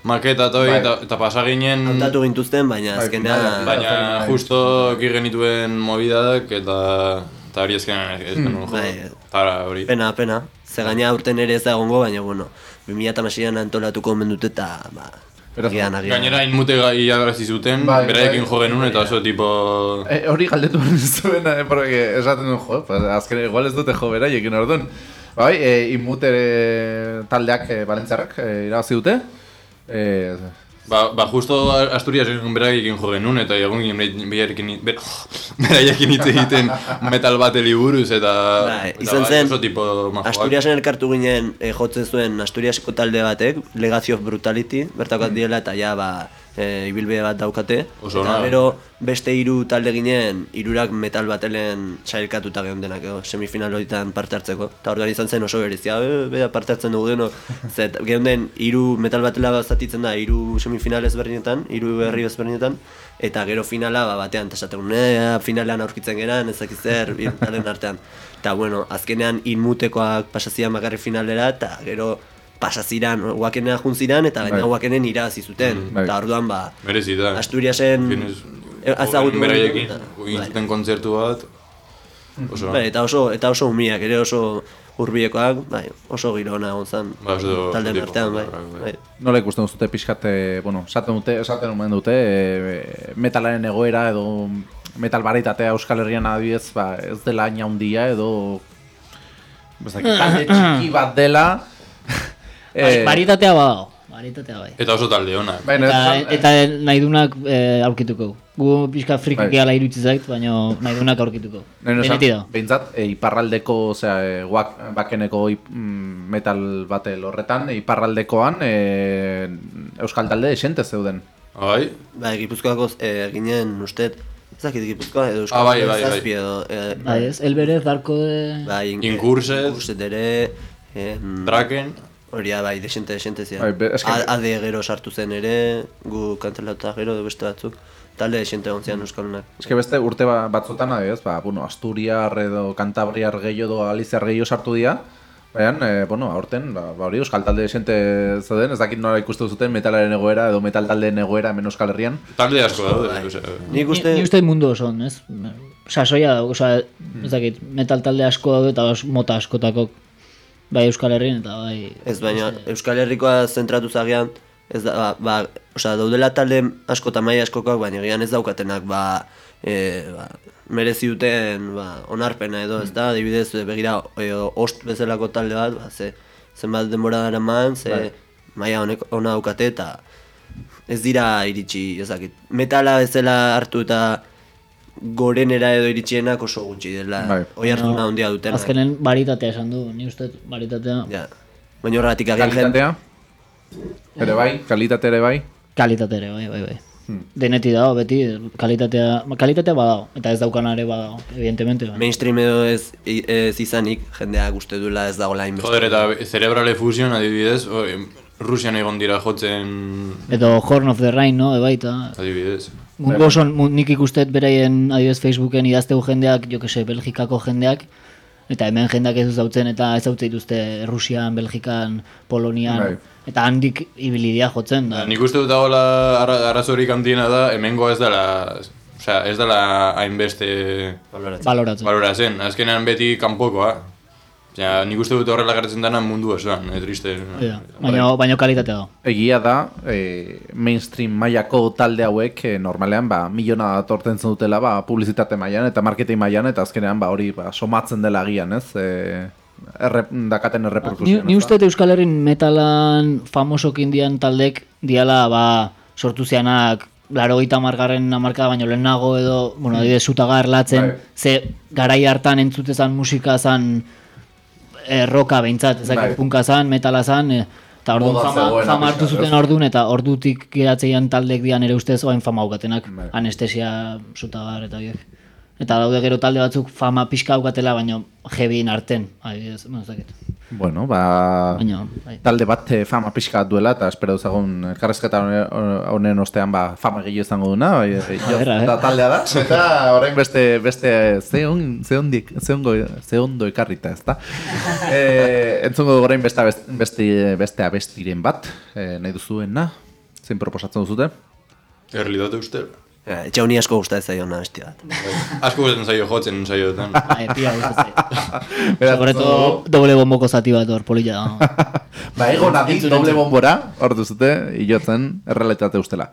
maketa toi, Bai. eta, eta pasa ginen, Hautatu gintuzten, baina Bai, azkenean... baina Bai. justo ki genituen mobidadak eta eta hori ezkenean ez genuen jo. bai. Tara hori. Pena, pena. Ze gaina aurten ere ez da egongo, baina, bueno, 2008an antolatuko omen dute eta, ba, Beraz, agian, agian. Gainera inmute gai zuten, Bai, beraiekin bai. jo genuen eta oso tipo... E, hori galdetu behar zuen, eh, porque esaten duen, jo, pues, azken igual ez dute jo beraiekin orduan. Bai, e, inmute eh, taldeak e, balentziarrak e, irabazi dute. E, Ba, ba justo Asturias beraiekin jo genuen eta egon ginen be- beraiekin ber- beraiekin hitz egiten metal bateli buruz eta, Bai, izan zen, oso tipo. Asturiasen elkartu ginen e, jotzen zuen Asturiaseko talde batek, Legacy of Brutality, bertakoak direla eta ja, ba, e, ibilbide bat daukate. Oso eta gero beste hiru talde ginen, hirurak metal batelen sailkatuta geundenak edo, semifinal horietan parte hartzeko. Eta orduan izan zen oso berizia, e, bera parte hartzen dugu deno. Zet, geunden hiru metal batela bat zatitzen da, hiru semifinal ezberdinetan, hiru herri ezberdinetan, eta gero finala ba, batean, eta esaten, "Ne, finalean aurkitzen geran, ez dakit zer, taldeen artean. Eta bueno, azkenean inmutekoak pasazian bakarri finalera, eta gero pasaziran, guakenea juntziran, eta gaina Bai. guakenen irabazi zuten. Bai. Eta orduan ba, Merezita. Asturiasen eh, ezagutu Beraiekin, Bai. egin zuten kontzertu bat. Oso, Bai, eta oso eta oso umiak ere oso hurbilekoak, bai, oso giro ona egon zen. Ba, oso artean, bai. bai. bai. Nola ikusten duzute pixkate, bueno, esaten dute, esaten omen dute, e, metalaren egoera edo metal baritatea Euskal Herrian adibidez, ba, ez dela hain handia edo ez dakit, talde txiki bat dela. Bai, Eh, Baritatea badago, baritatea bai. Eta oso talde ona. baina Eta, eta nahi dunak eh, aurkituko. Gu pixka friki Bai. gehala irutzi zait, baina nahi dunak aurkituko. Deneti da. behintzat, e, iparraldeko, osea, e, guak, bakeneko ip- mm, metal batel horretan, e, iparraldekoan e, Euskal talde esente zeuden. Bai, Bai, Gipuzkoako eh, ginen ustet, ez dakit Gipuzkoa edo Euskal Ah, bai, bai, bai. zazpi edo, eh, Bai, ez, elberez, darko de... bai, in- Inkurset. Inkurset ere, eh, Draken, hori da, bai, desente, desente zian. Bai, eske- Ade gero sartu zen ere, gu kantelauta gero beste batzuk, talde desente egon zian Euskalunak. Eske beste urte ba, batzutan adibidez, ba, bueno, Asturiar edo Kantabriar gehiago edo Galiziar gehiago sartu dira. Baina, e, bueno, aurten, ba, ba hori Euskal talde esente zeuden, ez dakit nola ikustu zuten metalaren egoera edo metal taldeen egoera hemen Euskal Herrian. talde asko daude. Bai. Nik Ni, uste, ni uste mundu osoan, ez? Sasoia osea, ez dakit, metal talde asko daude eta os- mota askotako bai Euskal Herrian eta bai... Ez baina Euskal Herrikoa zentratu zagean, ez da, ba, ba, osea, daudela talde asko eta maila askokoak, baina egian ez daukatenak, ba, e, ba, merezi duten ba, onarpena edo, ez da, adibidez, e, begira, e, ost bezalako talde bat, ba, ze, zenbat denbora dara man, ze Bai. maila honek ona daukate, eta ez dira iritsi, ezakit, metala bezala hartu eta gorenera edo iritsienak oso gutxi dela, Bai. oi hartuna handia dutena. Azkenen baritatea esan du, ni uste baritatea... Ja. Baina horregatik agian jen- Kalitatea? Ere bai, kalitate ere bai. Kalitate ere, bai, bai, bai. Deneti dago, beti, kalitatea, kalitatea badago, eta ez daukana ere badago, evidentemente. Bai. mainstream edo ez, ez izanik, jendeak uste duela ez dagoela hainbeste. Joder, eta Cerebrale Fusion adibidez, Rusian egon dira jotzen Edo Horn of the Rhine, no, ebaita. adibidez. Mundu oso, mu- nik ikustet beraien, adibidez Facebooken idazteu jendeak, jo que se, Belgikako jendeak, eta hemen jendeak ez dautzen eta ez dautze dituzte Rusian, Belgikan, Polonian, Bai. eta handik ibilidia jotzen da. Nik uste dut dagoela ara- arazorik handiena da, hemengo ez dela, osea, ez dela hainbeste Baloratzen. baloratzen. Azkenean beti kanpokoa. Osea, nik uste dut horrela gertzen dena mundu osoan, eh, triste. Ja, baina, baina kalitatea da. Egia da, e, mainstream mailako talde hauek e, normalean ba, miliona datortzen dutela ba, publizitate mailan eta marketing mailan eta azkenean ba, hori ba, somatzen dela agian, ez? E, erre, dakaten Ni, erreperkusioa. ni uste Euskal Herrin metalan famosokin dian taldek diala ba, sortu zianak laro gita margarren amarkada baino lehenago edo, bueno, adibidez, zutagar latzen, Bai. ze garai hartan entzutezan musika zan eh, roka behintzat, ezakit Bai. punka zan, metala zan, eh, eta orduan fama, fama hartu zuten ez? orduan, eta ordutik geratzeian taldek dian ere ustez oain fama aukatenak, Bai. anestesia, zutagar eta biek. Eta daude gero talde batzuk fama pixka aukatela, baino jebin arten, adibidez, ez dakit. Bueno, ba, Baina, bai. talde bat eh, fama pixka duela eta espero dezagun elkarrezketa hone- honen ostean ba, fama gehiago izango duna, bai, eh, jo, ber, a ber. da taldea da, eta orain beste, beste ze, on, ze, ondik, ze, ongo, ze ondo ekarrita, ez da? e, entzungo orain beste, beste, beste abestiren bat, e, nahi duzuena, zein proposatzen duzute? Errealitate uste. Etxe honi asko gustatzen zaio beste bat. Asko gustatzen zaio jotzen saioetan. Bai, pia gustatzen. Beraz, Sobre todo doble bomboko zati bat hor polilla da. Ba, ego nadi, doble bombora, hor duzute, iotzen, errealitate ustela.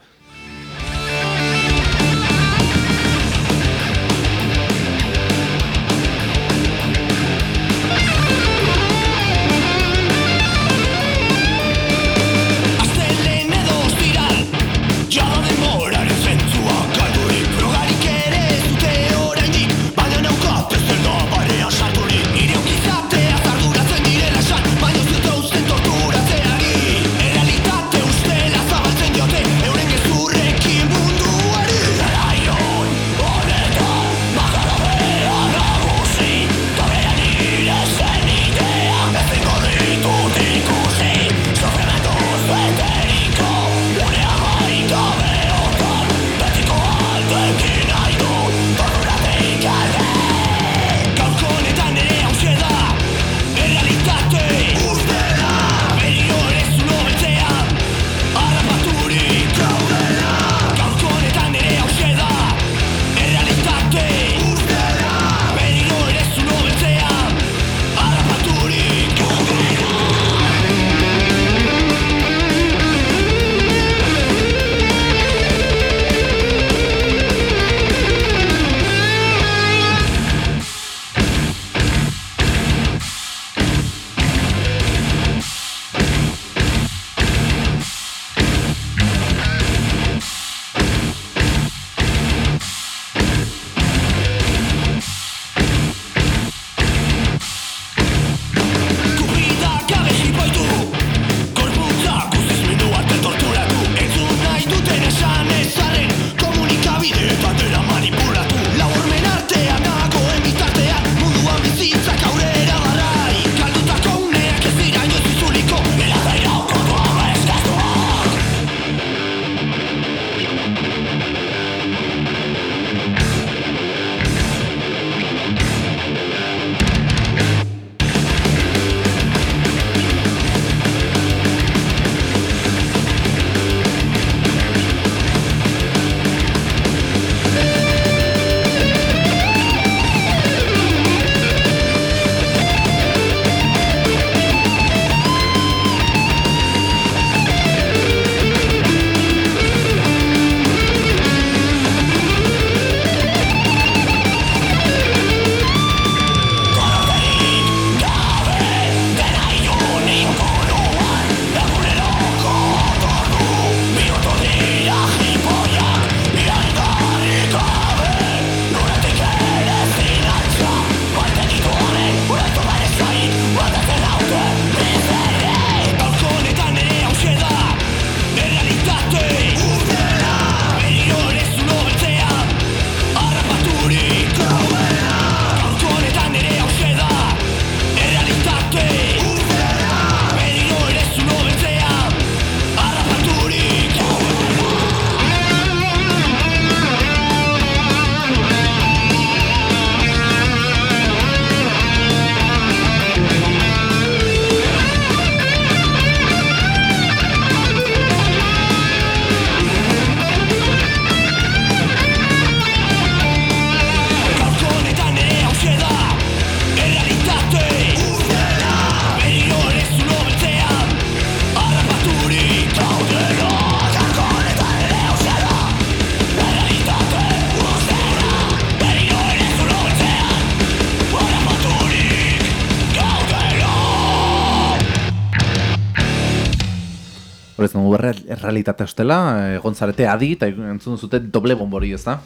Hor ez dugu errealitate ostela, egon zarete adi, eta entzun zute doble bombori, ez da?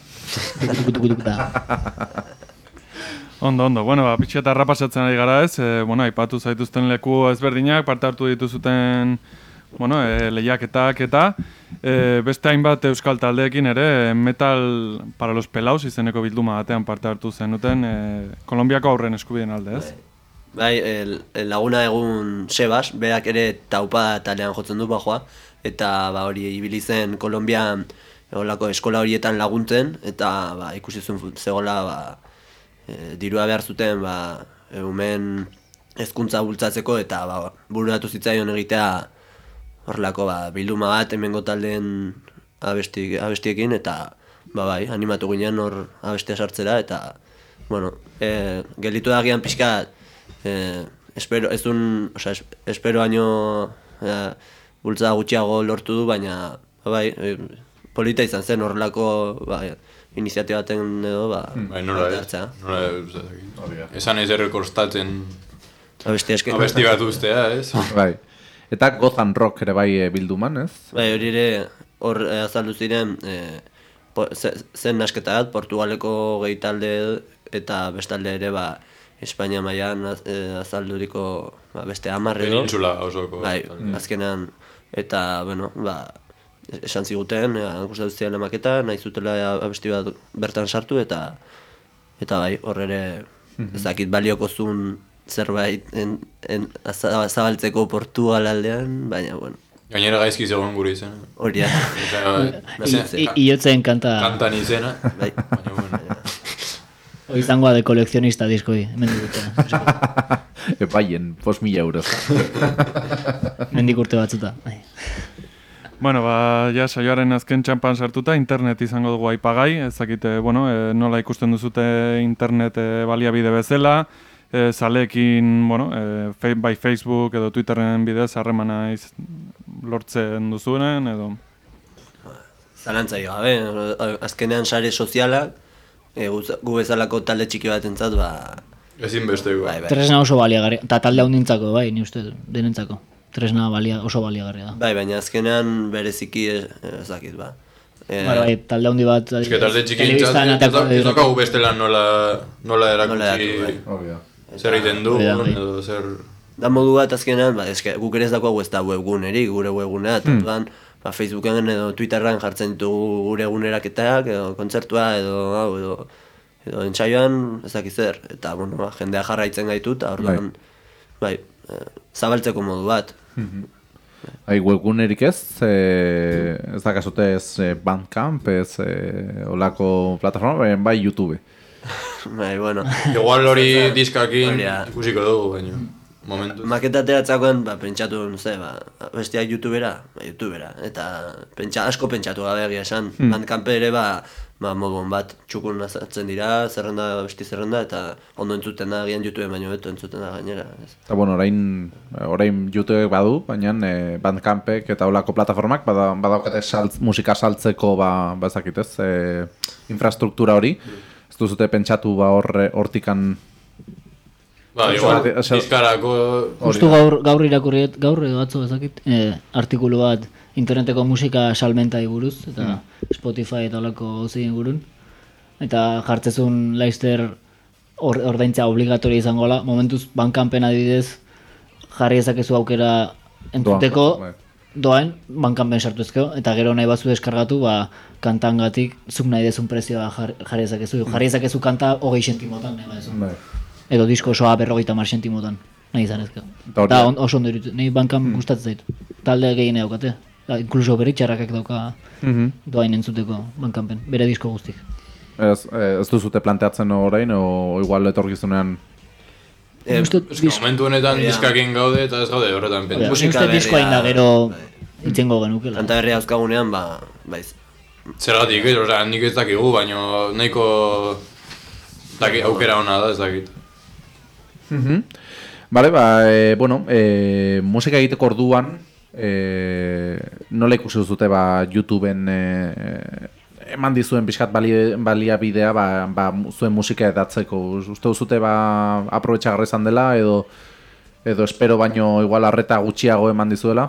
Ondo, ondo. Bueno, ba, pitxeta rapasatzen ari gara ez, e, bueno, aipatu zaituzten leku ezberdinak, parte hartu dituzuten, bueno, e, lehiaketak eta e, beste hainbat euskal taldeekin ere, metal para los pelaus izeneko bilduma batean parte hartu zenuten, e, Kolombiako aurren eskubideen alde ez? Bai, el, el laguna egun Sebas, berak ere taupa talean jotzen du bajoa, eta ba, hori ibili zen Kolombian olako eskola horietan laguntzen, eta ba, ikusi zuen zegoela ba, e, dirua behar zuten ba, eumen hezkuntza bultzatzeko, eta ba, bururatu zitzaion egitea horrelako ba, bilduma bat hemengo taldeen abesti, abestiekin, eta ba, bai, animatu ginen hor abestia sartzera, eta bueno, e, gelitu da gian pixka eh, espero, ez dun, oza, es, espero baino eh, bultza gutxiago lortu du, baina ba, bai, eh, polita izan zen horrelako ba, iniziatiba baten edo, ba, Bai, nola ez, nola ez, esan ez errekostatzen Abesti eske. abesti bat ustea, ez? Bai. Eta Gozan Rock ere bai e, bilduman, ez? Bai, hori ere hor eh, azaldu ziren eh, po, ze, zen nasketa bat, Portugaleko gehi talde eta bestalde ere ba, Espainia mailan az, eh, azalduriko ba, beste hamar edo. Penintzula osoko. Bai, azkenean, eta, bueno, ba, esan ziguten, eh, gustatu ziren maketa, nahi zutela abesti bat bertan sartu, eta, eta bai, hor ere, ez dakit balioko zuen zerbait en, en, zabaltzeko Portugal aldean, baina, bueno, Gainera gaizki zegoen gure izena. hori da. I- Iotzen kanta, kantan izena. Bai. Baina, bueno, hori izangoa de kolekzionista diskoi, hemen dute. Epaien, pos mila euro. Mendik urte batzuta. Bai. Bueno, ba, ja, saioaren azken txampan sartuta, internet izango dugu aipagai, ezakite, bueno, e, nola ikusten duzute internet e, baliabide bezala, e, zaleekin, bueno, e, fe, bai Facebook edo Twitterren bidez harremana iz, lortzen duzuenen, edo... Zalantzai gabe, azkenean sare sozialak, e, gu, bezalako talde txiki bat entzat, ba, ezin besteko. bai, bai. Tresna oso baliagarria, eta talde handintzako, bai, ni uste, denentzako. Tresna balia, oso baliagarria da. Bai, baina azkenean bereziki ez, ez dakit, ba. E, Bai, bai, talde handi bat, que talde txiki entzat, atako- ez daukagu bestela nola, nola Nola erakutsi eratu, zer egiten du, bai. edo zer... Da modu bat azkenean, ba, eske, guk ere ez dagoago ez da webgunerik, gure webgunea, eta orduan, ba, Facebooken edo Twitterren jartzen ditugu gure eguneraketak, edo kontzertua, edo, hau, edo, edo entsaioan, ez dakit zer, eta, bueno, ba, jendea jarraitzen gaitu, eta orduan, bai, eh, zabaltzeko modu bat. Bai, webgunerik ez, e, ez da kasote ez e, Bandcamp, ez e, olako plataforma, baina bai YouTube. bai, bueno, Igual hori diskakin ikusiko dugu, baina momentu. maketa ateratzakoan, ba, pentsatu, no ze, ba, bestiak youtubera, ba, youtubera, eta pentsa, asko pentsatu gabe egia esan, hmm. bandkampe ere, ba, ba, moduen bat, txukun azartzen dira, zerrenda, besti zerrenda, eta ondo entzuten da, agian youtube baino beto entzuten da gainera, ez. Eta bueno, orain, orain YouTube badu, baina e, Bandcampek eta olako plataformak bada, badaukate saltz, musika saltzeko ba, ba ez, e, infrastruktura hori. Ez duzute pentsatu ba hor hortikan Ba, igual, diskarako... Justu gaur, gaur irakurri, gaur edo atzo ezakit, eh, artikulu bat interneteko musika salmentai buruz, eta Spotify eta olako zein gurun. Eta jartzezun Leicester or, ordaintza obligatoria izangola, momentuz bankanpen adibidez jarri ezakezu aukera entzuteko, bai. doain, bankanpen sartu ezkeo, eta gero nahi bazu deskargatu, ba, kantangatik zuk nahi dezun prezioa jar- jarri ezakezu. Jarri ezakezu kanta hogei sentimotan, nahi badezu. Edo disko osoa berrogeita mar sentimotan, nahi izan ezkeo. Eta on, oso ondo irutu, nahi bankan gustatzen zait. Talde gehien daukate. Da, inkluso bere txarrakak dauka Mhm. doain entzuteko bankanpen, bere disko guztik. Ez, eh, ez duzute planteatzen orain, o igual etorkizunean Eh, momentu honetan da. diskakin gaude eta ez gaude horretan Nik pentsatu. musika berria, inda gero bai. itzengo genukela. Kanta berria dauzkagunean, ba, baiz, Zergatik, ez, osea, nik ez dakigu, baino nahiko daki, aukera ona da, ez dakit. Bale, ba, e, bueno, e, musika egiteko orduan, e, nola ikusi duzute ba, YouTubeen e, eman dizuen pixkat bali, baliabidea ba, ba, zuen musika edatzeko. Uste duzute ba, aprobetxagarra izan dela edo edo espero baino igual arreta gutxiago eman dizuela?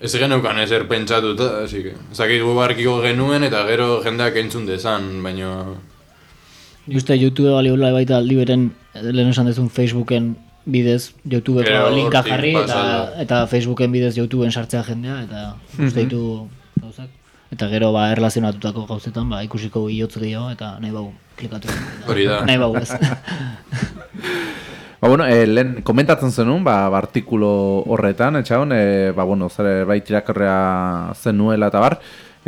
Ez geneukan ezer pentsatuta, así que... Zakit gu barkiko genuen eta gero jendeak entzun dezan, baina... Ni uste YouTube baliola baita aldi beren, lehen esan dezun Facebooken bidez YouTubeko linka jarri eta, eta Facebooken bidez YouTubeen sartzea jendea eta uste ditu gauzak. Eta gero ba erlazionatutako gauzetan ba ikusiko bihotz gehiago eta nahi bau klikatu. Hori da. Nahi bau ez. Ba, bueno, e, lehen komentatzen zenun, ba, ba, artikulo horretan, etxagon, e, ba, bueno, zer bait irakorrea zenuela eta bar,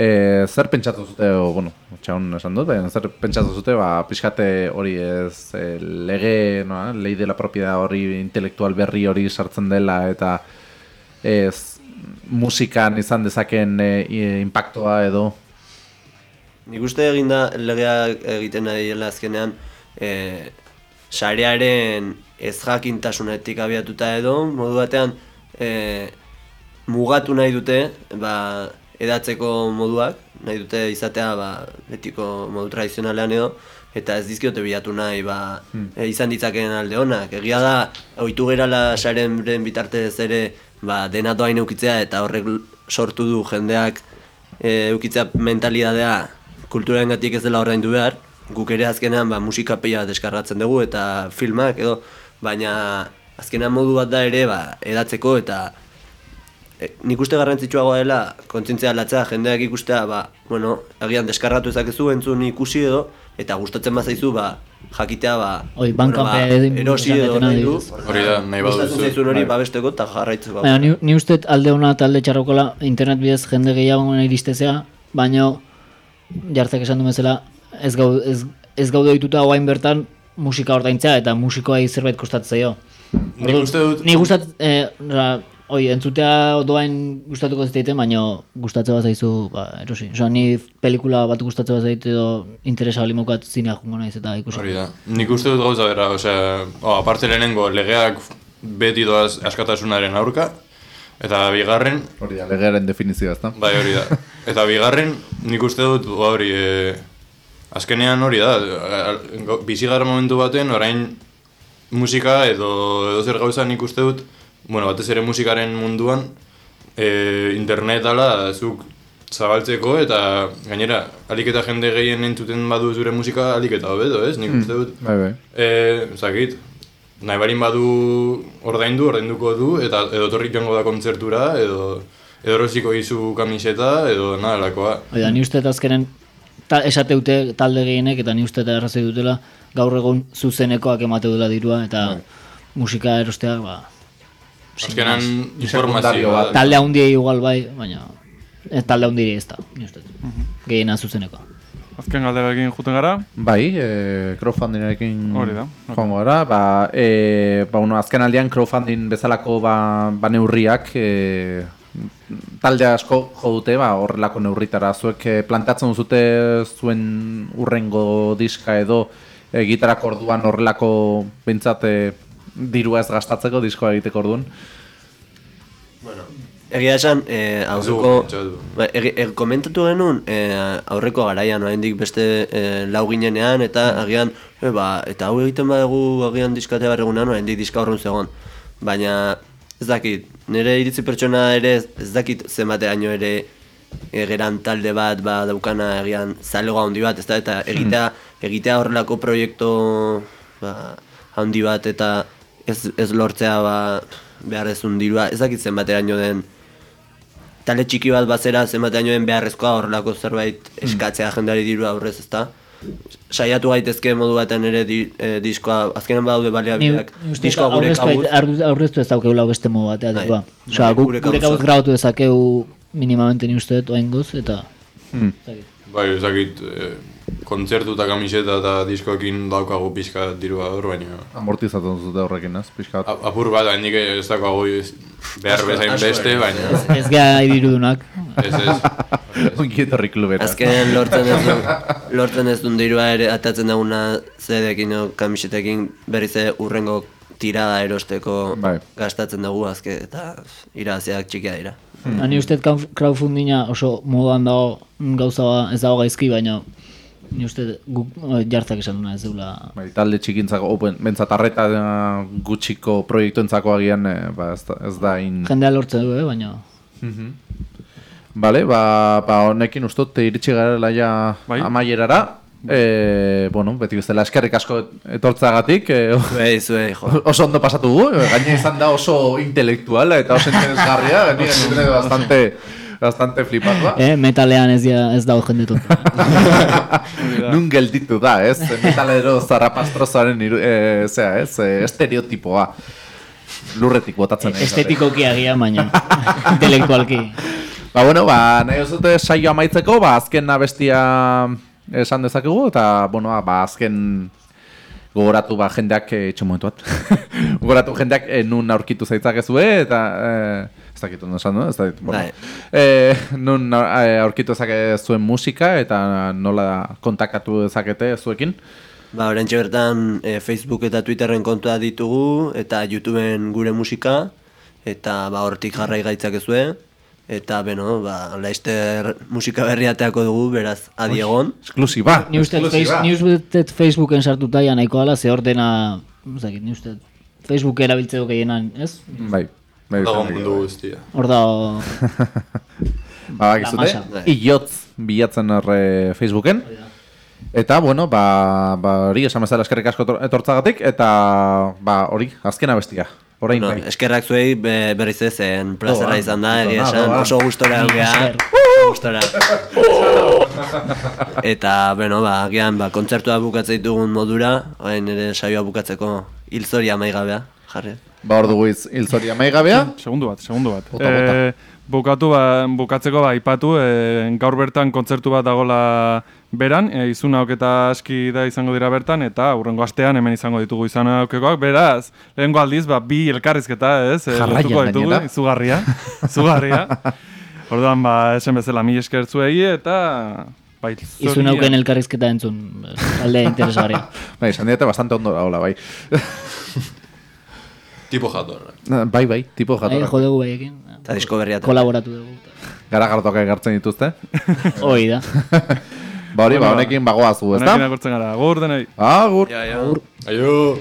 e, zer pentsatu zute, o, bueno, etxagon esan dut, baina zer pentsatu zute, ba, pixkate hori ez, e, lege, no, lei de la propiedad hori, intelektual berri hori sartzen dela, eta ez, musikan izan dezaken e, i- impactoa edo, Nik uste eginda legea egiten ari dela azkenean e, sarearen ez jakintasunetik abiatuta edo modu batean e, mugatu nahi dute ba, edatzeko moduak nahi dute izatea ba, betiko modu tradizionalean edo eta ez dizkiote bilatu nahi ba, e, izan ditzakeen alde honak. Egia da, ohitu gerala sarenren bitartez ere ba, dena doain eukitzea eta horrek sortu du jendeak e, eukitzea mentalidadea kulturaren gatik ez dela ordaindu behar, guk ere azkenean ba, musika peia deskargatzen dugu eta filmak edo, baina azkenean modu bat da ere ba, edatzeko eta e, nik uste garrantzitsuagoa dela kontzientzia aldatzea, jendeak ikustea, ba, bueno, agian deskargatu ezakezu entzun ikusi edo, eta gustatzen bazaizu, ba, jakitea, ba, Oi, bankanpe ba, erosi edo nahi du. Hori da, nahi gustatzen baduzu. zaizun hori babesteko eta jarraitzeko. Baina ni, ni uste alde ona eta alde txarrokola internet bidez jende gehiago iristezea, baina jartzek esan du bezala ez, gau, ez, ez gaude ohituta guain bertan musika ordaintzea eta musikoai zerbait kostatzen zaio. Nik uste dut... Ni gustat, eh, ra, oi, entzutea doain gustatuko ez daite, baina gustatzen bat zaizu, ba, erosi. Osa, ni pelikula bat gustatzen bat zaite edo interesa bali mokat zinea jungo naiz eta ikusi. Hori da. Nik uste dut gauza bera, osea, oh, aparte lehenengo legeak beti doaz askatasunaren aurka, eta bigarren, hori da, legearen definizioa, ezta? bai hori da. Eta bigarren, nik uste dut, hori, e, azkenean hori da, a- gau- bizigarren momentu baten, orain musika edo, edo zer gauza nik uste dut, bueno, batez ere musikaren munduan, e, internet ala zuk zabaltzeko eta gainera, alik eta jende gehien entzuten badu zure musika, alik eta hobeto, ez? Nik uste dut, Bai, bai. E, zakit, nahi barin badu ordaindu, ordainduko du, eta edo torrik joango da kontzertura, edo edo erosiko izu kamiseta, edo nadalakoa. Oida, ni uste eta azkenen ta, esateute talde gehienek eta ni uste eta errazei dutela gaur egun zuzenekoak emate dela dirua eta musika erosteak ba, Azkenan informazioa. talde handiei igual bai, baina ez talde handiri ez da, ni uste. Gehiena zuzenekoa. Azken galderarekin juten gara, Bai, e, crowdfundingarekin Hori da. joango gara, ba, e, ba, bueno, azken aldean crowdfunding bezalako ba, ba neurriak e, talde asko jo dute ba, horrelako neurritara. Zuek plantatzen duzute zuen urrengo diska edo e, gitarako orduan horrelako bintzat e, dirua ez gastatzeko diskoa egiteko orduan. Egia esan, eh, aurreko, ba, egi- e, komentatu genuen eh, aurreko garaian, oraindik beste eh, lau ginenean, eta agian, eh, ba, eta hau egiten badugu agian diskate barregunean, oraindik diska horren zegoen. Baina, ez dakit, nire iritzi pertsona ere ez- dakit zenbateaino ere egeran talde bat ba, daukana egian zalego handi bat, ez da, eta egitea, egitea horrelako proiektu ba, handi bat eta ez, ez lortzea ba, behar ezun dirua, ez dakit zenbateraino den talde txiki bat bazera zenbateraino den beharrezkoa horrelako zerbait eskatzea jendeari dirua aurrez, ezta? Saiatu gaitezke modu baten ere di, eh, diskoa, azkenan badaude baliabideak, diskoa gure kabuz. aurreztu, ez daukegula beste modu batea Osea, guk gure gure kabuz. grabatu dezakegu minimamente ni uste dut oaingoz eta Hmm. Bai, ezakit, e, kontzertu eta kamiseta eta diskoekin daukagu pixka dirua hor, baina... Amortizatzen duzute horrekin, ez? Pixka bat. a- Apur bat, handik ez daukagu ez- behar bezain beste, ere. baina... ez gara idirudunak. Ez ez. Ongi etorri klubera. Azkenean lortzen ez duen, lortzen ez duen dirua ere atatzen daguna zedekin o kamisetekin berriz urrengo tirada erosteko Bai. gastatzen dugu azke eta iraziak txikia dira. Hmm. Ni uste crowdfundinga oso moduan dago gauza ba- ez dago gaizki, baina ni uste guk eh, jartzak esan duna ez dula Bai, talde txikintzako, open, bentsat arreta eh, gutxiko proiektuentzako agian, eh, ba, ez da, ez da in... jendea lortzen du, eh, baina Bale, ba, ba honekin ustot iritsi garela ja Bai. amaierara. E, bueno, beti bezala eskerrik asko etortzagatik. E, Zuei, zuei, jo. oso ondo pasatu gu, gaina izan da oso intelektuala eta oso interesgarria, ni gaine bastante bastante flipatua. Eh, metalean ez, dia, ez dago jendetu. Nun gelditu da, ez? Metalero zarrapastrozoaren iru, e, zera, ez? E, estereotipoa. Lurretik botatzen. zare. Estetikoki agia, baina intelektualki. Ba, bueno, ba, nahi duzute saio amaitzeko, ba, azken abestia esan dezakegu, eta, bueno, ba, azken gogoratu ba, jendeak, eh, momentu bat, gogoratu jendeak eh, nun aurkitu zaitzakezue, eta, eh, dakit ondo esan, no? Ez dakit, bueno. Bai. Eh, nun eh, aurkitu zake zuen musika, eta nola kontakatu dezakete zuekin. Ba, orentxe bertan e, Facebook eta Twitterren kontua ditugu, eta YouTubeen gure musika, eta ba, hortik jarrai gaitzak ezue. Eta, beno, ba, Leister musika berriateako dugu, beraz, adiegon. Esklusiba. Ni uste Facebooken sartuta ja nahikoa ala, ze ordena, ez dakit, ni uste Facebook erabiltzeko gehienan, ez? Bai. bai Dago mundu guztia. Hor da, Ba, masa. iotz bilatzen horre Facebooken. Eta, bueno, ba, ba hori esan bezala eskerrik asko etor- etortzagatik, eta, ba, hori, azkena bestia. Orain No, bai. eskerrak zuei be, berriz ez, zen plazera izan da, egia esan, oso gustora egia. esker. Gustora. Eta, bueno, ba, agian, ba, kontzertua bukatzea ditugun modura, orain ere saioa bukatzeko hilzoria maigabea, jarri. Ba, hor dugu iz- hilzori amaigabea. Segundu bat, segundu bat. Bota, bota. Eh, bukatu ba, bukatzeko ba, ipatu, e, gaur bertan kontzertu bat dagola beran, e, izun auketa aski da izango dira bertan, eta hurrengo astean hemen izango ditugu izan aukekoak, beraz, lehenko aldiz, ba, bi elkarrizketa, ez, e, Jarraian lotuko ditugu, izugarria, izugarria. Orduan, ba, esen bezala, mi esker zuei, eta... Bai, izun auken elkarrizketa entzun, alde interesgarria. Bai, esan diate bastante ondo dagoela, bai. Tipo jatorra. bai, bai, tipo Bai, jatorra. jo dugu behiekin. Eta disko berria. Kolaboratu dugu. Gara gartoka egartzen dituzte. Hoi da. Ba hori, ba, honekin bagoaz gu, ezta? Honekin agurtzen gara, agur denei. Agur. Ja, ja. Aio!